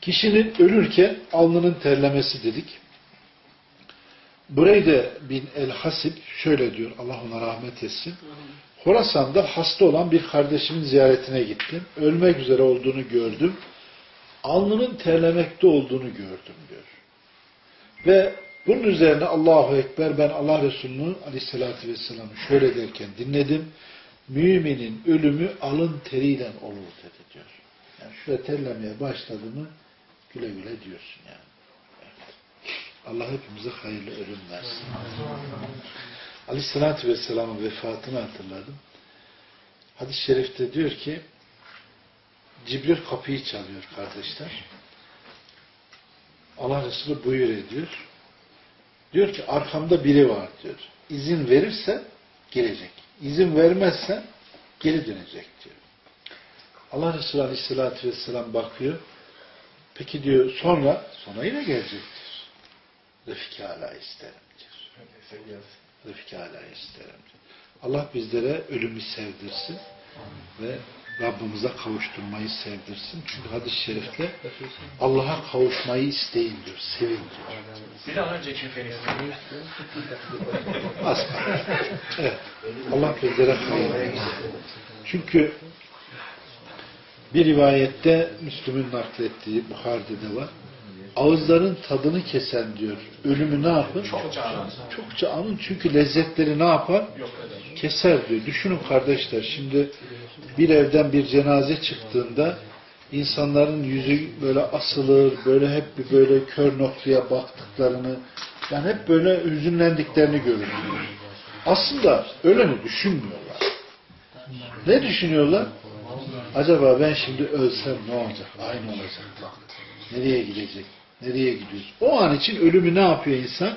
Kişinin ölürken alnının terlemesi dedik. Bureyde bin el-Hasib şöyle diyor, Allah ona rahmet etsin. Horasan'da hasta olan bir kardeşimin ziyaretine gittim. Ölmek üzere olduğunu gördüm. Alnının terlemekte olduğunu gördüm diyor. Ve bunun üzerine Allahu Ekber ben Allah Resulü'nü aleyhissalatü vesselam'ı şöyle derken dinledim. Müminin ölümü alın teriyle olur dedi diyor. Yani şöyle terlemeye başladı mı güle güle diyorsun yani. Allah hepimize hayırlı ölüm versin. Aleyhissalatü vesselamın vefatını hatırladım. Hadis-i şerifte diyor ki Cibril kapıyı çalıyor kardeşler. Allah Resulü buyur ediyor. Diyor ki arkamda biri var diyor. İzin verirse gelecek. İzin vermezse geri dönecek diyor. Allah Resulü Aleyhisselatü Vesselam bakıyor. Peki diyor sonra sonra yine gelecektir. Refik hala isterim diyor. Refik hala isterim diyor. Allah bizlere ölümü sevdirsin ve Rabbimize kavuşturmayı sevdirsin. Çünkü hadis-i şerifte Allah'a kavuşmayı isteyin diyor, sevin diyor. Bir an önce kefeni. (laughs) Asla. Evet. Allah bizlere hayır. Çünkü bir rivayette Müslüm'ün naklettiği Bukhari'de de var. Ağızların tadını kesen diyor. Ölümü ne yapın? Çokça anın. Çokça anın. Çünkü lezzetleri ne yapar? Keser diyor. Düşünün kardeşler şimdi bir evden bir cenaze çıktığında insanların yüzü böyle asılır, böyle hep bir böyle kör noktaya baktıklarını, yani hep böyle hüzünlendiklerini görürsünüz. Aslında öleni düşünmüyorlar. Ne düşünüyorlar? Acaba ben şimdi ölsem ne olacak? Aynı olacak. Nereye gidecek? Nereye gidiyoruz? O an için ölümü ne yapıyor insan?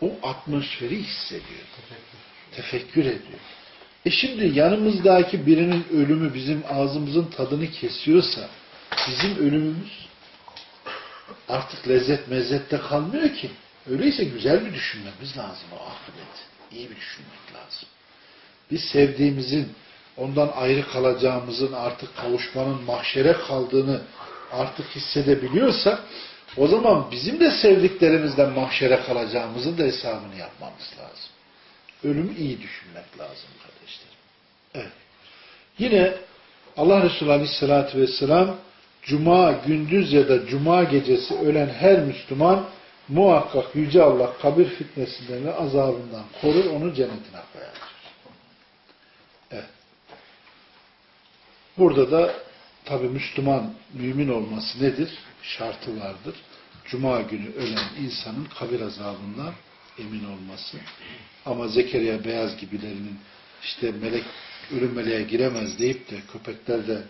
O atmosferi hissediyor. Tefekkür ediyor. E şimdi yanımızdaki birinin ölümü bizim ağzımızın tadını kesiyorsa bizim ölümümüz artık lezzet mezzette kalmıyor ki. Öyleyse güzel bir düşünmemiz lazım o akıbeti. İyi bir düşünmek lazım. Biz sevdiğimizin ondan ayrı kalacağımızın artık kavuşmanın mahşere kaldığını artık hissedebiliyorsak o zaman bizim de sevdiklerimizden mahşere kalacağımızın da hesabını yapmamız lazım. Ölümü iyi düşünmek lazım kardeşlerim. Evet. Yine Allah Resulü Aleyhisselatü Vesselam Cuma gündüz ya da Cuma gecesi ölen her Müslüman muhakkak Yüce Allah kabir fitnesinden ve azabından korur, onu cennetine koyar. Evet. Burada da tabi Müslüman mümin olması nedir? Şartı vardır. Cuma günü ölen insanın kabir azabından emin olması. Ama Zekeriya Beyaz gibilerinin işte melek ölüm meleğe giremez deyip de köpekler de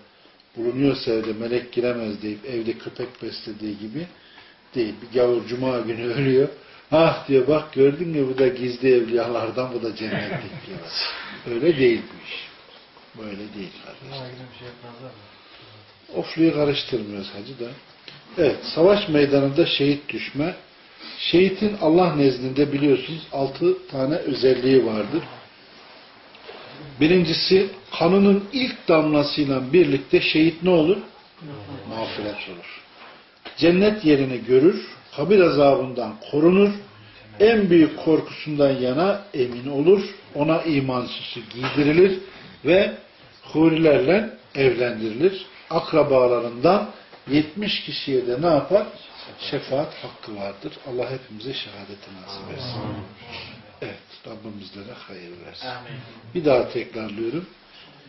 bulunuyorsa evde melek giremez deyip evde köpek beslediği gibi değil. Bir gavur cuma günü (laughs) ölüyor. Ah diyor bak gördün mü bu da gizli evliyalardan bu da cennetlik diyor. Öyle değil bu iş. Böyle değil kardeşler. şey? Ofluyu karıştırmıyoruz hacı da. Evet, savaş meydanında şehit düşme. Şehitin Allah nezdinde biliyorsunuz altı tane özelliği vardır. Birincisi kanının ilk damlasıyla birlikte şehit ne olur? Mağfiret olur. Cennet yerini görür, kabir azabından korunur, en büyük korkusundan yana emin olur. Ona iman süsü giydirilir ve hurilerle evlendirilir. Akrabalarından 70 kişiye de ne yapar? Şefaat hakkı vardır. Allah hepimize şehadeti nasip etsin. Evet, Rabbimizlere hayır versin. Amin. Bir daha tekrarlıyorum.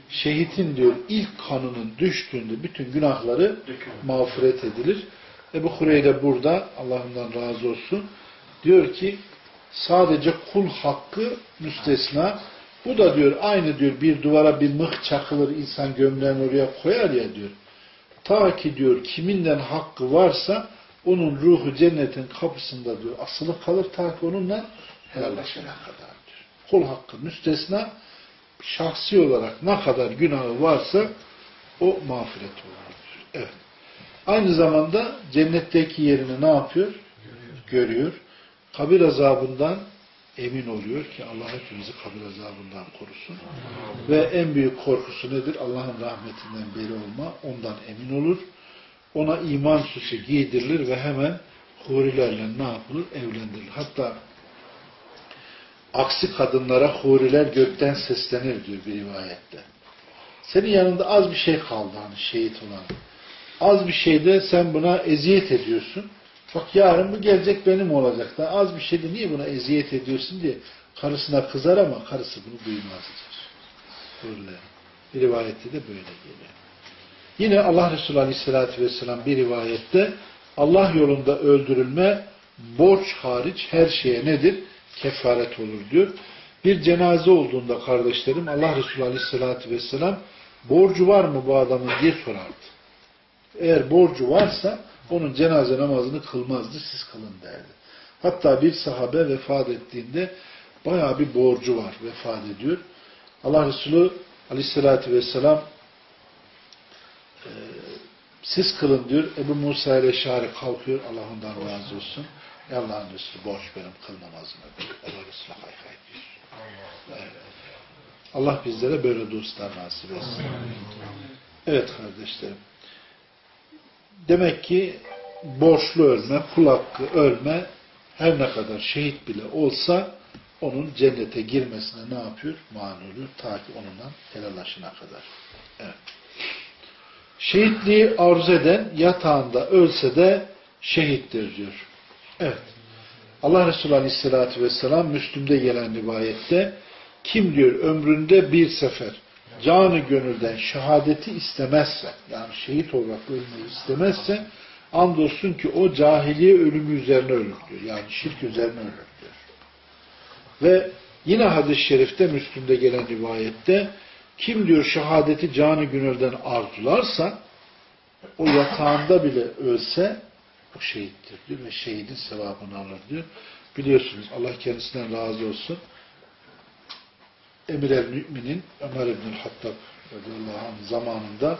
Şehitin diyor ilk kanının düştüğünde bütün günahları mağfiret edilir. Ebu Hureyre burada Allah'ından razı olsun diyor ki sadece kul hakkı müstesna. Bu da diyor aynı diyor bir duvara bir mıh çakılır insan gömleğini oraya koyar ya diyor. Ta ki diyor kiminden hakkı varsa onun ruhu cennetin kapısında diyor asılı kalır ta ki onunla helalleşene kadar diyor. Kul hakkı müstesna şahsi olarak ne kadar günahı varsa o mağfiret olur. Evet. Aynı zamanda cennetteki yerini ne yapıyor? Görüyor. Kabir azabından emin oluyor ki Allah hepimizi kabir azabından korusun. Ve en büyük korkusu nedir? Allah'ın rahmetinden beri olma. Ondan emin olur. Ona iman süsü giydirilir ve hemen hurilerle ne yapılır? Evlendirilir. Hatta aksi kadınlara huriler gökten seslenir diyor bir rivayette. Senin yanında az bir şey kaldı hani şehit olan. Az bir şeyde sen buna eziyet ediyorsun. Bak yarın bu gelecek benim olacak da az bir şeyde niye buna eziyet ediyorsun diye karısına kızar ama karısı bunu duymaz diyor. Huriler. Bir rivayette de böyle geliyor. Yine Allah Resulü Aleyhisselatü Vesselam bir rivayette Allah yolunda öldürülme borç hariç her şeye nedir? Kefaret olur diyor. Bir cenaze olduğunda kardeşlerim Allah Resulü Aleyhisselatü Vesselam borcu var mı bu adamın diye sorardı. Eğer borcu varsa onun cenaze namazını kılmazdı, siz kılın derdi. Hatta bir sahabe vefat ettiğinde bayağı bir borcu var, vefat ediyor. Allah Resulü Aleyhisselatü Vesselam e, siz kılın diyor. Ebu Musa ile Şari kalkıyor. Allah ondan razı olsun. Allah'ın Resulü borç benim kıl diyor. Allah Resulü hay hay diyor. Evet. Allah bizlere böyle dostlar nasip etsin. Evet kardeşlerim. Demek ki borçlu ölme, kul hakkı ölme her ne kadar şehit bile olsa onun cennete girmesine ne yapıyor? Mani oluyor. Ta ki onunla helallaşına kadar. Evet. Şehitliği arzu eden yatağında ölse de şehittir diyor. Evet. Allah Resulü Aleyhisselatü Vesselam Müslüm'de gelen rivayette kim diyor ömründe bir sefer canı gönülden şehadeti istemezse yani şehit olarak ölmeyi istemezse andolsun ki o cahiliye ölümü üzerine ölür diyor. Yani şirk üzerine ölür diyor. Ve yine hadis-i şerifte Müslüm'de gelen rivayette kim diyor şehadeti canı gönülden arzularsa o yatağında bile ölse o şehittir diyor ve şehidin sevabını alır diyor. Biliyorsunuz Allah kendisinden razı olsun. Emir el-Mü'minin Ömer İbnül Hattab anh zamanında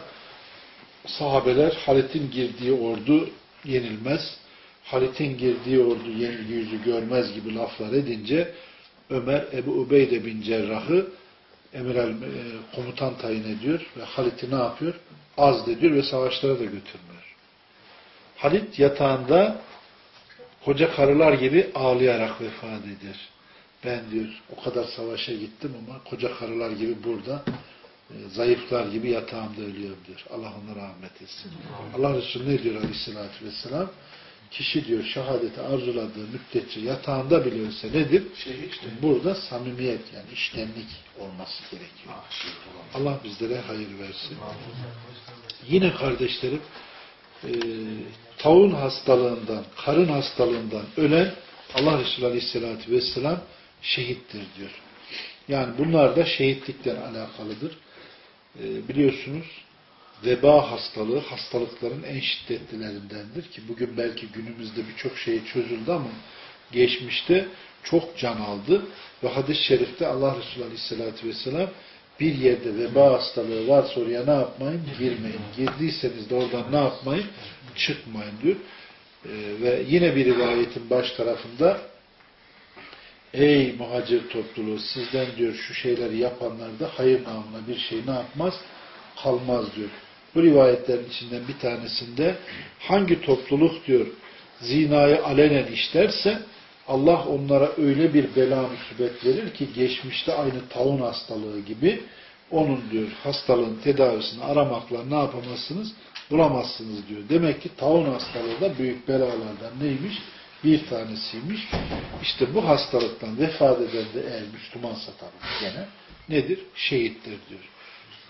sahabeler Halit'in girdiği ordu yenilmez. Halit'in girdiği ordu yenilgi yüzü görmez gibi laflar edince Ömer Ebu Ubeyde bin Cerrah'ı emir e, komutan tayin ediyor ve Halit'i ne yapıyor? Az ediyor ve savaşlara da götürmüyor. Halit yatağında koca karılar gibi ağlayarak vefat ediyor. Ben diyor o kadar savaşa gittim ama koca karılar gibi burada e, zayıflar gibi yatağımda ölüyorum diyor. Allah ona rahmet etsin. Allah Resulü ne diyor aleyhissalatü vesselam? Kişi diyor şehadeti arzuladığı müddetçe yatağında bile ölse nedir? Şehit. İşte burada samimiyet yani iştenlik olması gerekiyor. Allah bizlere hayır versin. Yine kardeşlerim e, taun hastalığından, karın hastalığından ölen Allah Resulü Aleyhisselatü Vesselam şehittir diyor. Yani bunlar da şehitlikten alakalıdır. E, biliyorsunuz veba hastalığı hastalıkların en şiddetlilerindendir ki bugün belki günümüzde birçok şey çözüldü ama geçmişte çok can aldı ve hadis-i şerifte Allah Resulü Aleyhisselatü Vesselam bir yerde veba hastalığı varsa oraya ne yapmayın? Girmeyin. Girdiyseniz de oradan ne yapmayın? Çıkmayın diyor. Ee, ve yine bir rivayetin baş tarafında Ey muhacir topluluğu sizden diyor şu şeyleri yapanlar da hayır namına bir şey ne yapmaz? Kalmaz diyor. Bu rivayetlerin içinden bir tanesinde hangi topluluk diyor zinayı alenen işlerse Allah onlara öyle bir bela musibet verir ki geçmişte aynı taun hastalığı gibi onun diyor hastalığın tedavisini aramakla ne yapamazsınız? Bulamazsınız diyor. Demek ki taun hastalığı da büyük belalardan neymiş? Bir tanesiymiş. İşte bu hastalıktan vefat eden de eğer Müslümansa tabii gene nedir? Şehittir diyor.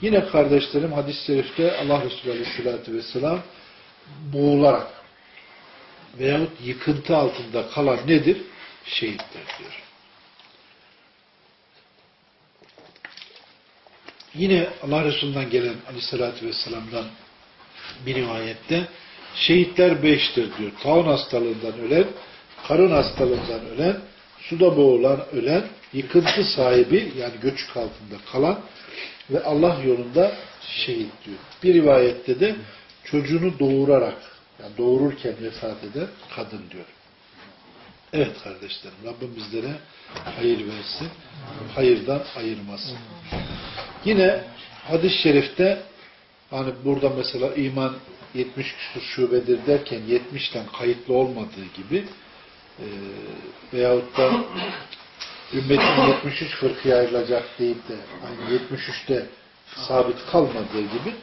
Yine kardeşlerim hadis-i şerifte Allah Resulü Aleyhisselatü Vesselam boğularak veyahut yıkıntı altında kalan nedir? Şehittir diyor. Yine Allah Resulü'nden gelen Aleyhisselatü Vesselam'dan bir rivayette şehitler beştir diyor. Taun hastalığından ölen, karın hastalığından ölen, suda boğulan ölen, yıkıntı sahibi yani göçük altında kalan ve Allah yolunda şehit diyor. Bir rivayette de çocuğunu doğurarak yani doğururken vefat eden kadın diyor. Evet kardeşlerim Rabbim bizlere hayır versin. Hayırdan ayırmasın. Yine hadis-i şerifte hani burada mesela iman 70 küsur şubedir derken 70'ten kayıtlı olmadığı gibi e, veyahut da ümmetin 73 fırkıya ayrılacak deyip de hani 73'te sabit kalmadığı gibi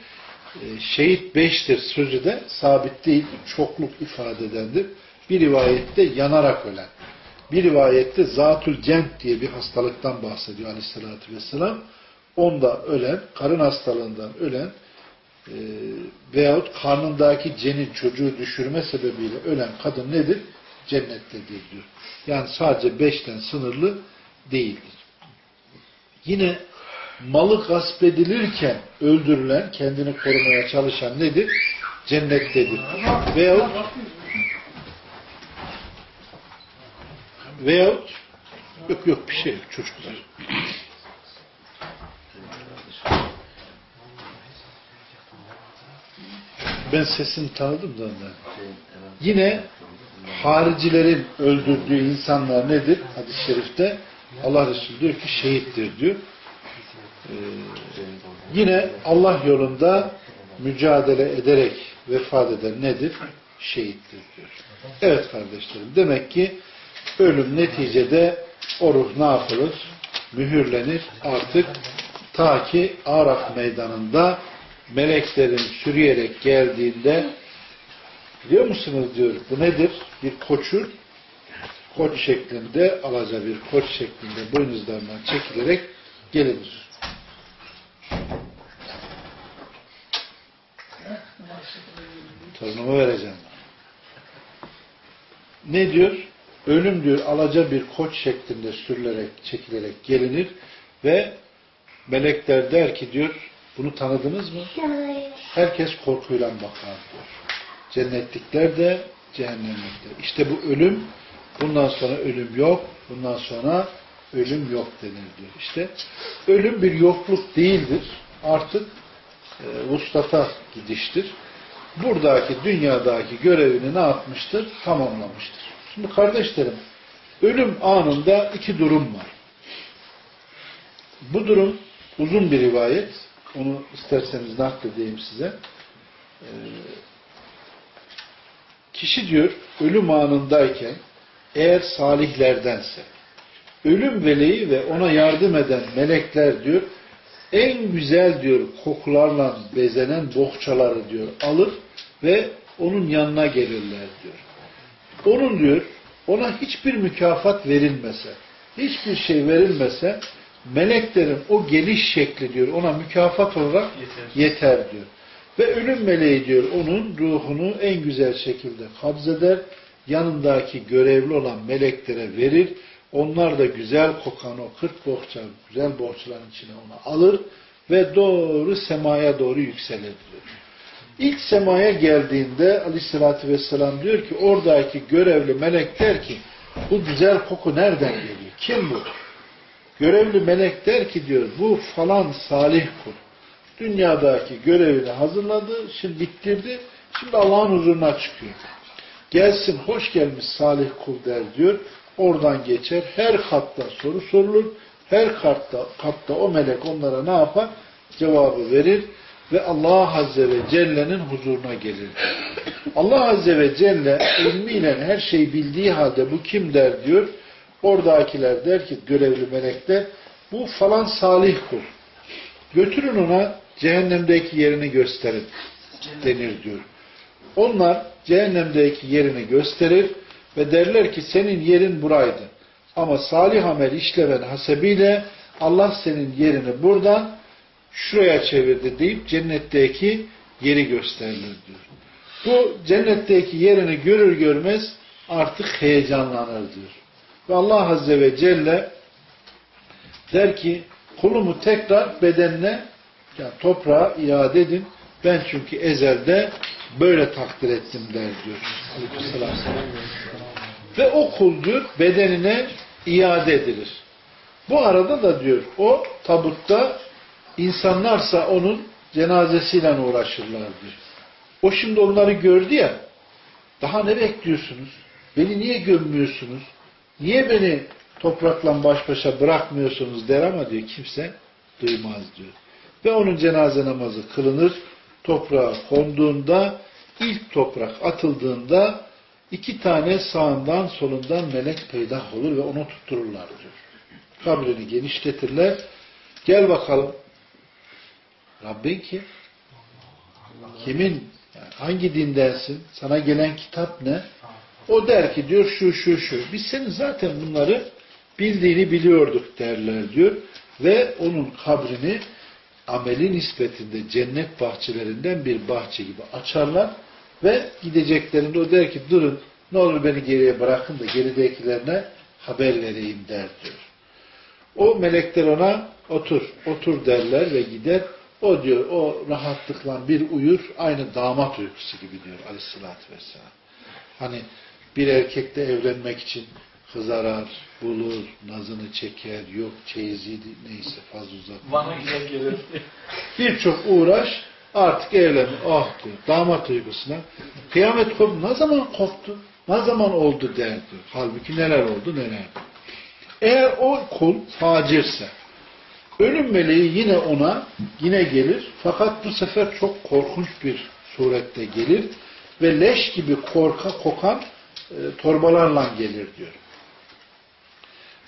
e, şehit beştir sözü de sabit değil, çokluk ifade edendir. Bir rivayette yanarak ölen, bir rivayette zatül cent diye bir hastalıktan bahsediyor aleyhissalatü vesselam. Onda ölen, karın hastalığından ölen e, veyahut karnındaki cenin çocuğu düşürme sebebiyle ölen kadın nedir? Cennettedir diyor. Yani sadece beşten sınırlı değildir. Yine malı gasp edilirken öldürülen, kendini korumaya çalışan nedir? Cennettedir. Veyahut veyahut yok yok bir şey yok çocuklar. Ben sesini tanıdım da ondan. Yine haricilerin öldürdüğü insanlar nedir? Hadis-i şerifte Allah Resulü diyor ki şehittir diyor. Ee, yine Allah yolunda mücadele ederek vefat eden nedir? Şehittir diyor. Evet kardeşlerim. Demek ki ölüm neticede o ruh ne yapılır? Mühürlenir artık ta ki Araf meydanında meleklerin sürüyerek geldiğinde biliyor musunuz diyor bu nedir? Bir koçun koç şeklinde alaca bir koç şeklinde boynuzlarından çekilerek gelinir. Torunuma vereceğim. Ne diyor? Ölüm diyor alaca bir koç şeklinde sürülerek, çekilerek gelinir ve melekler der ki diyor bunu tanıdınız mı? Herkes korkuyla bakar diyor. Cennetlikler de cehennemlikler. İşte bu ölüm bundan sonra ölüm yok. Bundan sonra ölüm yok denir diyor. İşte ölüm bir yokluk değildir. Artık e, vuslata gidiştir. Buradaki dünyadaki görevini ne yapmıştır? Tamamlamıştır. Şimdi kardeşlerim ölüm anında iki durum var. Bu durum uzun bir rivayet. Onu isterseniz nakledeyim size. Ee, kişi diyor ölüm anındayken eğer salihlerdense ölüm veleği ve ona yardım eden melekler diyor en güzel diyor kokularla bezenen bohçaları diyor alır ve onun yanına gelirler diyor. Onun diyor ona hiçbir mükafat verilmese, hiçbir şey verilmese meleklerin o geliş şekli diyor ona mükafat olarak yeter, yeter diyor. Ve ölüm meleği diyor onun ruhunu en güzel şekilde kabzeder, yanındaki görevli olan meleklere verir. Onlar da güzel kokan o kırk bohça, güzel bohçaların içine onu alır ve doğru semaya doğru yükselir diyor. İlk semaya geldiğinde aleyhissalatü vesselam diyor ki oradaki görevli melek der ki bu güzel koku nereden geliyor? Kim bu? Görevli melek der ki diyor bu falan salih kul. Dünyadaki görevini hazırladı, şimdi bitirdi, şimdi Allah'ın huzuruna çıkıyor. Gelsin hoş gelmiş salih kul der diyor. Oradan geçer. Her katta soru sorulur. Her katta, katta o melek onlara ne yapar? Cevabı verir ve Allah Azze ve Celle'nin huzuruna gelir. Allah Azze ve Celle ilmiyle her şeyi bildiği halde bu kim der diyor. Oradakiler der ki görevli melekler bu falan salih kul. Götürün ona cehennemdeki yerini gösterin denir diyor. Onlar cehennemdeki yerini gösterir ve derler ki senin yerin buraydı. Ama salih amel işleven hasebiyle Allah senin yerini buradan şuraya çevirdi deyip cennetteki yeri gösterilir diyor. Bu cennetteki yerini görür görmez artık heyecanlanır diyor. Ve Allah Azze ve Celle der ki kulumu tekrar bedenine yani toprağa iade edin. Ben çünkü ezelde böyle takdir ettim der diyor. Ve o kul diyor bedenine iade edilir. Bu arada da diyor o tabutta insanlarsa onun cenazesiyle uğraşırlar diyor. O şimdi onları gördü ya daha ne bekliyorsunuz? Beni niye gömmüyorsunuz? Niye beni toprakla baş başa bırakmıyorsunuz der ama diyor kimse duymaz diyor. Ve onun cenaze namazı kılınır. Toprağa konduğunda ilk toprak atıldığında iki tane sağından solundan melek peydah olur ve onu tuttururlar diyor. Kabrini genişletirler. Gel bakalım. Rabbin kim? Kimin? Yani hangi dindensin? Sana gelen kitap ne? O der ki diyor şu şu şu. Biz senin zaten bunları bildiğini biliyorduk derler diyor. Ve onun kabrini ameli nispetinde cennet bahçelerinden bir bahçe gibi açarlar ve gideceklerinde o der ki durun ne olur beni geriye bırakın da geridekilerine haber vereyim der diyor. O melekler ona otur, otur derler ve gider. O diyor o rahatlıkla bir uyur aynı damat uykusu gibi diyor aleyhissalatü vesselam. Hani bir erkekle evlenmek için kızarar, bulur, nazını çeker, yok çeyiziydi neyse fazla uzak. Bana güzel gelir. (laughs) Birçok uğraş artık evlen. Ah diyor. Damat uykusuna. Kıyamet koptu. Ne zaman koptu? Ne zaman oldu der diyor. Halbuki neler oldu neler. Eğer o kul facirse ölüm meleği yine ona yine gelir. Fakat bu sefer çok korkunç bir surette gelir ve leş gibi korka kokan e, torbalarla gelir diyor.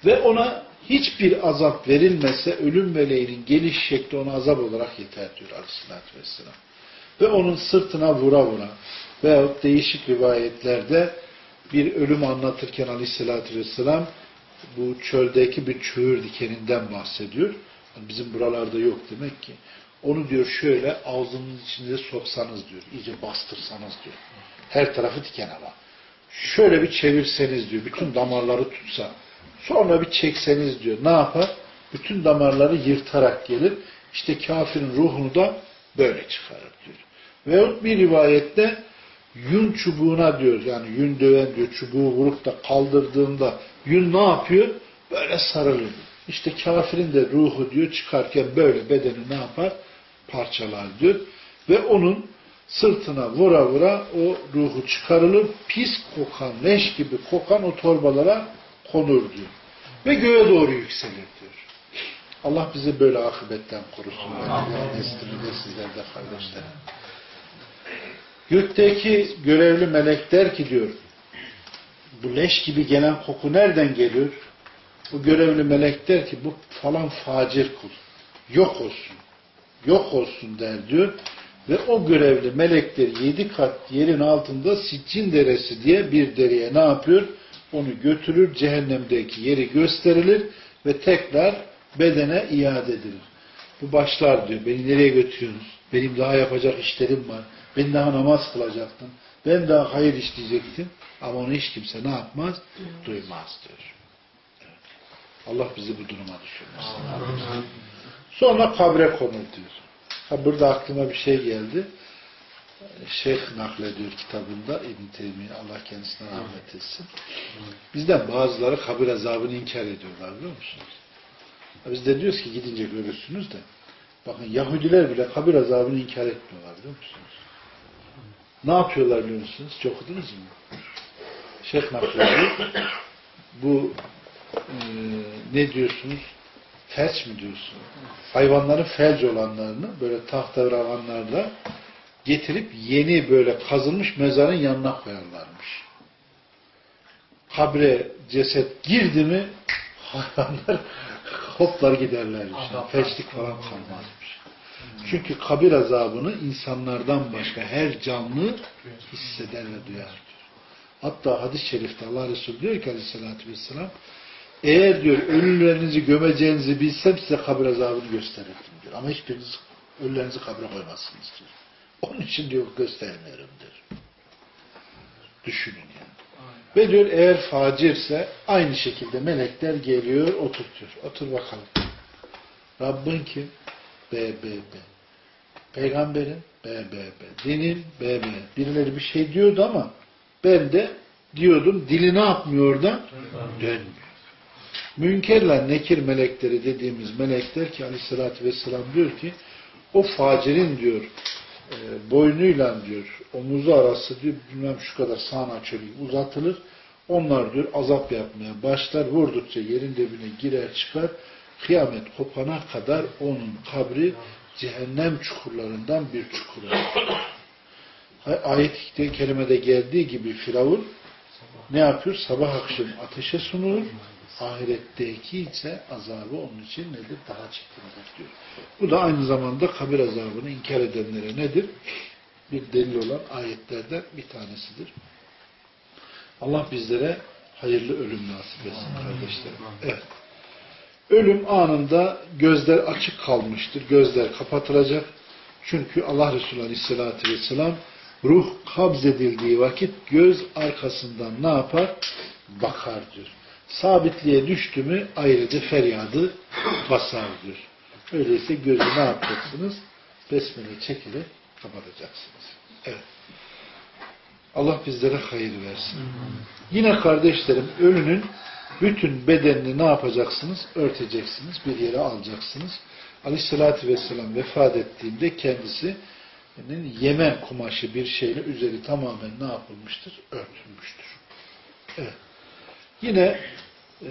Ve ona hiçbir azap verilmese ölüm meleğinin geliş şekli ona azap olarak yeter diyor aleyhissalatü vesselam. Ve onun sırtına vura vura veyahut değişik rivayetlerde bir ölüm anlatırken aleyhissalatü vesselam bu çöldeki bir çığır dikeninden bahsediyor. Yani bizim buralarda yok demek ki. Onu diyor şöyle ağzının içinde soksanız diyor. iyice bastırsanız diyor. Her tarafı diken ama. Şöyle bir çevirseniz diyor. Bütün damarları tutsa. Sonra bir çekseniz diyor. Ne yapar? Bütün damarları yırtarak gelir. İşte kafirin ruhunu da böyle çıkarır diyor. Veyahut bir rivayette yün çubuğuna diyor yani yün döven diyor çubuğu vurup da kaldırdığında yün ne yapıyor? Böyle sarılır. İşte kafirin de ruhu diyor çıkarken böyle bedeni ne yapar? Parçalar diyor. Ve onun sırtına vura vura o ruhu çıkarılır. Pis kokan, leş gibi kokan o torbalara konur diyor. Ve göğe doğru yükselir diyor. Allah bizi böyle akıbetten korusun. Neslimi de sizler de kardeşlerim. Gökteki görevli melek der ki diyor, bu leş gibi gelen koku nereden geliyor? Bu görevli melek der ki bu falan facir kul. Yok olsun. Yok olsun der diyor. Ve o görevli melekler yedi kat yerin altında Siccin deresi diye bir dereye ne yapıyor? Onu götürür, cehennemdeki yeri gösterilir ve tekrar bedene iade edilir. Bu başlar diyor, beni nereye götürüyorsunuz? Benim daha yapacak işlerim var. Ben daha namaz kılacaktım. Ben daha hayır işleyecektim. Ama onu hiç kimse ne yapmaz? Duymaz diyor. Allah bizi bu duruma düşürmesin. Sonra kabre konur diyor. Ha burada aklıma bir şey geldi. Şeyh naklediyor kitabında İbn Teymiye Allah kendisine rahmet etsin. Bizden bazıları kabir azabını inkar ediyorlar biliyor musunuz? Biz de diyoruz ki gidince görürsünüz de bakın Yahudiler bile kabir azabını inkar etmiyorlar biliyor musunuz? Ne yapıyorlar biliyor musunuz? Hiç okudunuz mu? Şeyh naklediyor. Bu e, ne diyorsunuz? Felç mi diyorsun? Hayvanların felç olanlarını böyle tahta ravanlarla getirip yeni böyle kazılmış mezarın yanına koyarlarmış. Kabre ceset girdi mi hayvanlar (laughs) hoplar giderlermiş. Yani feşlik falan kalmazmış. Çünkü kabir azabını insanlardan başka her canlı hisseder ve duyar. Hatta hadis-i şerifte Allah Resulü diyor ki aleyhissalatü vesselam eğer diyor ölülerinizi gömeceğinizi bilsem size kabir azabını gösterirdim diyor. Ama hiçbiriniz ölülerinizi kabre koymazsınız diyor. Onun için diyor göstermiyorum diyor. Düşünün yani. Ve diyor eğer facirse aynı şekilde melekler geliyor oturtuyor. Otur bakalım. Rabbin kim? B, B, B. Peygamberin B, B, B. Dinin B, B. Birileri bir şey diyordu ama ben de diyordum dili ne yapmıyor da? Dönmüyor. Münkerler, nekir melekleri dediğimiz melekler ki aleyhissalatü vesselam diyor ki o facirin diyor e, boynuyla diyor omuzu arası diyor bilmem şu kadar sağına çölü uzatılır. Onlar diyor azap yapmaya başlar. Vurdukça yerin dibine girer çıkar. Kıyamet kopana kadar onun kabri cehennem çukurlarından bir çukur. Ayet-i kerimede geldiği gibi Firavun ne yapıyor? Sabah akşam ateşe sunulur. Ahiretteki ise azabı onun için nedir? Daha çetindir diyor. Bu da aynı zamanda kabir azabını inkar edenlere nedir? Bir delil olan ayetlerden bir tanesidir. Allah bizlere hayırlı ölüm nasip etsin kardeşlerim. Evet. Ölüm anında gözler açık kalmıştır. Gözler kapatılacak. Çünkü Allah Resulü Aleyhisselatü Vesselam ruh kabz edildiği vakit göz arkasından ne yapar? Bakar diyor. Sabitliğe düştü mü ayrıca feryadı basar. Öyleyse gözü ne yapacaksınız? Besmele çekerek kapatacaksınız. Evet. Allah bizlere hayır versin. Yine kardeşlerim ölünün bütün bedenini ne yapacaksınız? Örteceksiniz. Bir yere alacaksınız. Aleyhissalatü vesselam vefat ettiğinde kendisi Yemen kumaşı bir şeyle üzeri tamamen ne yapılmıştır? Örtülmüştür. Evet. Yine e,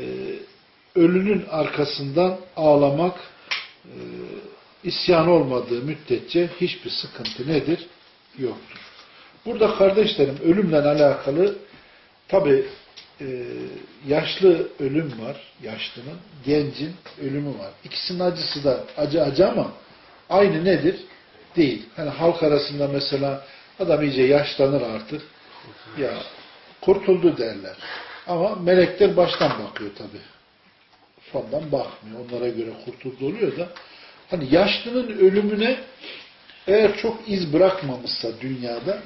ölünün arkasından ağlamak e, isyan olmadığı müddetçe hiçbir sıkıntı nedir? Yoktur. Burada kardeşlerim ölümle alakalı tabi e, yaşlı ölüm var, yaşlının, gencin ölümü var. İkisinin acısı da acı acı ama aynı nedir? Değil. Hani halk arasında mesela adam iyice yaşlanır artık. Ya kurtuldu derler. Ama melekler baştan bakıyor tabi. Sondan bakmıyor. Onlara göre kurtuldu oluyor da hani yaşlının ölümüne eğer çok iz bırakmamışsa dünyada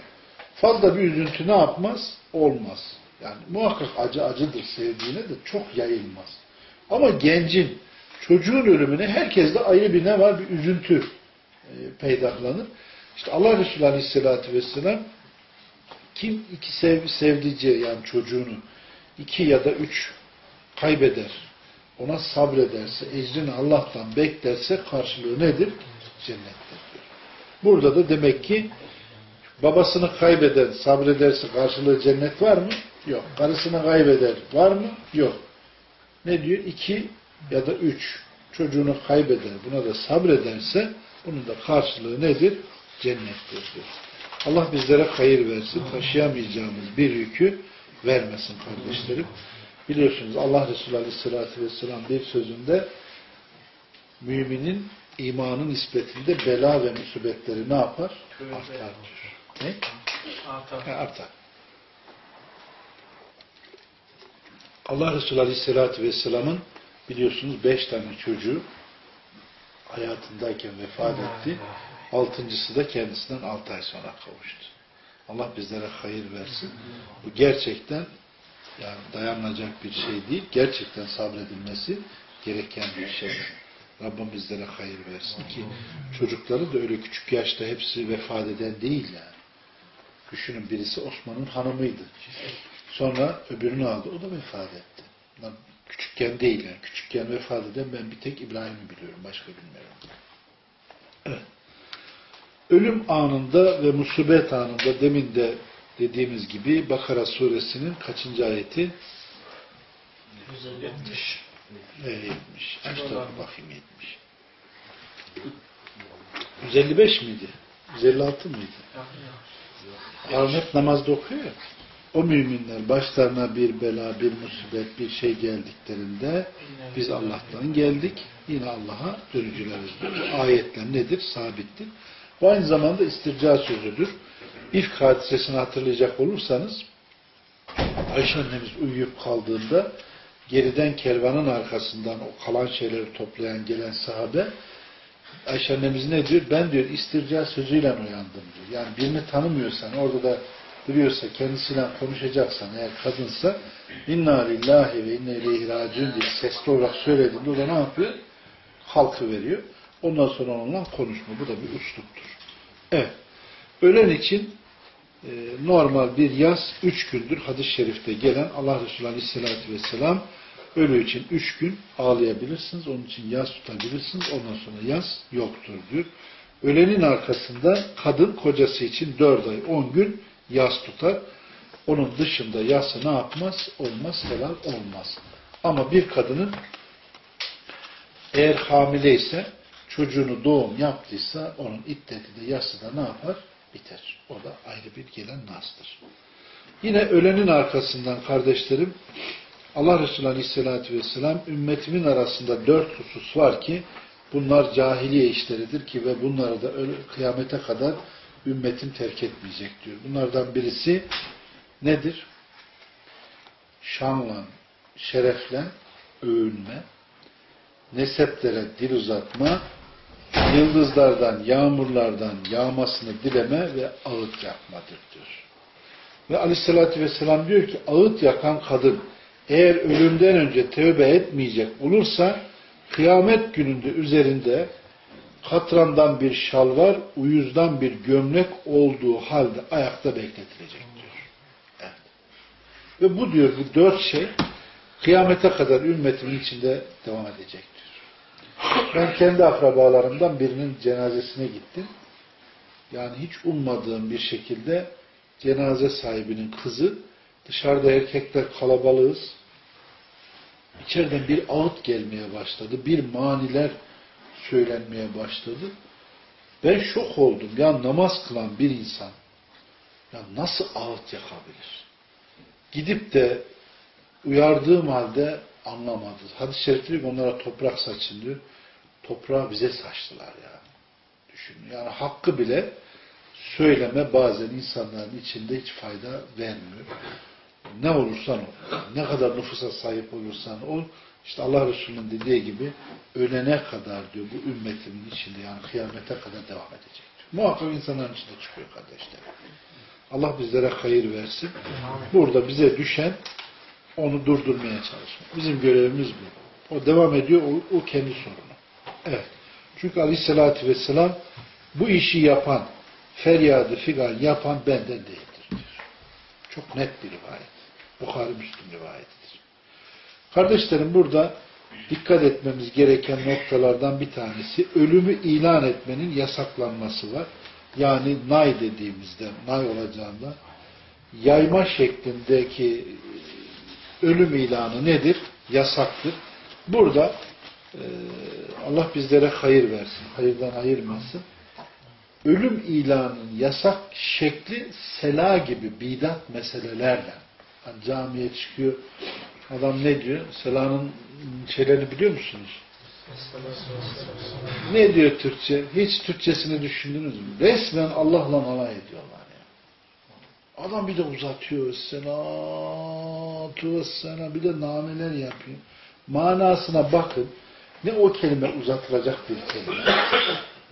fazla bir üzüntü ne yapmaz? Olmaz. Yani muhakkak acı acıdır sevdiğine de çok yayılmaz. Ama gencin, çocuğun ölümüne herkeste ayrı bir ne var? Bir üzüntü e, peydahlanır. İşte Allah Resulü Aleyhisselatü Vesselam kim iki sev, sevdiceği yani çocuğunu iki ya da üç kaybeder, ona sabrederse, ecrini Allah'tan beklerse karşılığı nedir? Cennettir. Burada da demek ki babasını kaybeden sabrederse karşılığı cennet var mı? Yok. Karısını kaybeder var mı? Yok. Ne diyor? İki ya da üç çocuğunu kaybeder. Buna da sabrederse bunun da karşılığı nedir? Cennettir. Allah bizlere hayır versin. Taşıyamayacağımız bir yükü vermesin kardeşlerim. Biliyorsunuz Allah Resulü Aleyhisselatü Vesselam bir sözünde müminin imanın nispetinde bela ve musibetleri ne yapar? Artar diyor. Ne? Artar. Artar. Allah Resulü Aleyhisselatü Vesselam'ın biliyorsunuz beş tane çocuğu hayatındayken vefat etti. Altıncısı da kendisinden altı ay sonra kavuştu. Allah bizlere hayır versin. Bu gerçekten yani dayanılacak bir şey değil. Gerçekten sabredilmesi gereken bir şey. Rabbim bizlere hayır versin ki çocukları da öyle küçük yaşta hepsi vefat eden değil yani. Düşünün birisi Osman'ın hanımıydı. Sonra öbürünü aldı. O da vefat etti. Küçükken değil yani. Küçükken vefat eden ben bir tek İbrahim'i biliyorum. Başka bilmiyorum. Ölüm anında ve musibet anında demin de dediğimiz gibi Bakara suresinin kaçıncı ayeti? 170. Ve 70. Aç bakayım 70. 155 miydi? 156 mıydı? Yarın hep namazda okuyor ya. O müminler başlarına bir bela, bir musibet, bir şey geldiklerinde biz Allah'tan geldik. Yine Allah'a dönücüleriz. Bu ayetler nedir? Sabittir. Bu aynı zamanda istirca sözüdür. İlk hadisesini hatırlayacak olursanız Ayşe annemiz uyuyup kaldığında geriden kervanın arkasından o kalan şeyleri toplayan gelen sahabe Ayşe annemiz ne diyor? Ben diyor istirca sözüyle uyandım diyor. Yani birini tanımıyorsan orada da duruyorsa kendisiyle konuşacaksan eğer kadınsa inna lillahi ve inna ileyhi raciun diye sesli olarak söylediğinde o da ne yapıyor? Halkı veriyor. Ondan sonra onunla konuşma. Bu da bir usluptur. Evet. Ölen için e, normal bir yaz üç gündür hadis-i şerifte gelen Allah Resulü Aleyhisselatü Vesselam ölü için üç gün ağlayabilirsiniz. Onun için yaz tutabilirsiniz. Ondan sonra yaz yoktur diyor. Ölenin arkasında kadın kocası için dört ay on gün yaz tutar. Onun dışında yası ne yapmaz? Olmaz, helal olmaz. Ama bir kadının eğer hamileyse çocuğunu doğum yaptıysa onun iddeti de yası da ne yapar? Biter. O da ayrı bir gelen nastır. Yine ölenin arkasından kardeşlerim Allah Resulü Aleyhisselatü Vesselam ümmetimin arasında dört husus var ki bunlar cahiliye işleridir ki ve bunları da kıyamete kadar ümmetim terk etmeyecek diyor. Bunlardan birisi nedir? Şanla, şerefle övünme, neseplere dil uzatma, yıldızlardan, yağmurlardan yağmasını dileme ve ağıt yakmadır diyor. Ve aleyhissalatü vesselam diyor ki ağıt yakan kadın eğer ölümden önce tövbe etmeyecek olursa kıyamet gününde üzerinde katrandan bir şal var, uyuzdan bir gömlek olduğu halde ayakta bekletilecek diyor. Evet. Ve bu diyor bu dört şey kıyamete kadar ümmetimin içinde devam edecektir. Ben kendi akrabalarımdan birinin cenazesine gittim. Yani hiç ummadığım bir şekilde cenaze sahibinin kızı dışarıda erkekler kalabalığız. İçeriden bir ağıt gelmeye başladı. Bir maniler söylenmeye başladı. Ben şok oldum. Ya namaz kılan bir insan ya nasıl ağıt yakabilir? Gidip de uyardığım halde anlamadı. Hadis-i şerif diyor onlara toprak saçın diyor. Toprağı bize saçtılar ya. Düşünün. Yani hakkı bile söyleme bazen insanların içinde hiç fayda vermiyor. Ne olursan ol, ne kadar nüfusa sahip olursan ol, işte Allah Resulü'nün dediği gibi ölene kadar diyor bu ümmetimin içinde yani kıyamete kadar devam edecek. Diyor. Muhakkak insanların içinde çıkıyor kardeşler. Allah bizlere hayır versin. Burada bize düşen onu durdurmaya çalışmak. Bizim görevimiz bu. O devam ediyor, o, o kendi sorunu. Evet. Çünkü aleyhissalatü vesselam bu işi yapan, feryadı figan yapan benden değildir. Çok net bir rivayet. Bukhari Müslüm rivayetidir. Kardeşlerim burada dikkat etmemiz gereken noktalardan bir tanesi ölümü ilan etmenin yasaklanması var. Yani nay dediğimizde, nay olacağında yayma şeklindeki ölüm ilanı nedir? Yasaktır. Burada e, Allah bizlere hayır versin. Hayırdan ayırmasın. Ölüm ilanının yasak şekli sela gibi bidat meselelerle. Yani camiye çıkıyor. Adam ne diyor? Selanın şeylerini biliyor musunuz? Ne diyor Türkçe? Hiç Türkçesini düşündünüz mü? Resmen Allah'la alay ediyorlar. Adam bir de uzatıyor. Senatu vesselam. Bir de nameler yapıyor. Manasına bakın. Ne o kelime uzatılacak bir kelime.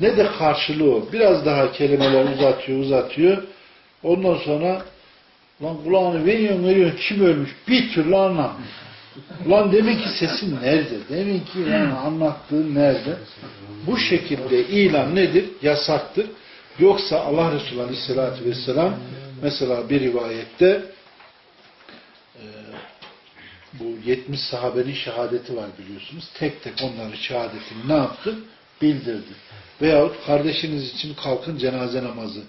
Ne de karşılığı. Biraz daha kelimeler uzatıyor, uzatıyor. Ondan sonra lan kulağını veriyorsun, veriyorsun. Kim ölmüş? Bir türlü anlamıyor. Lan demek ki sesin nerede? Demek ki yani anlattığın nerede? Bu şekilde ilan nedir? Yasaktır. Yoksa Allah Resulü Aleyhisselatü Vesselam mesela bir rivayette e, bu 70 sahabenin şehadeti var biliyorsunuz. Tek tek onların şehadetini ne yaptı? Bildirdi. Veyahut kardeşiniz için kalkın cenaze namazı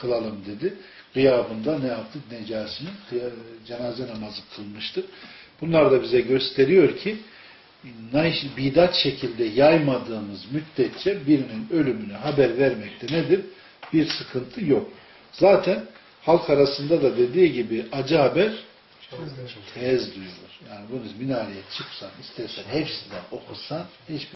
kılalım dedi. Gıyabında ne yaptı? Necasinin cenaze namazı kılmıştır. Bunlar da bize gösteriyor ki bidat şekilde yaymadığımız müddetçe birinin ölümünü haber vermekte nedir? bir sıkıntı yok. Zaten halk arasında da dediği gibi acı haber tez duyulur. Yani bunu minareye çıksan, istersen hepsinden okursan hiçbir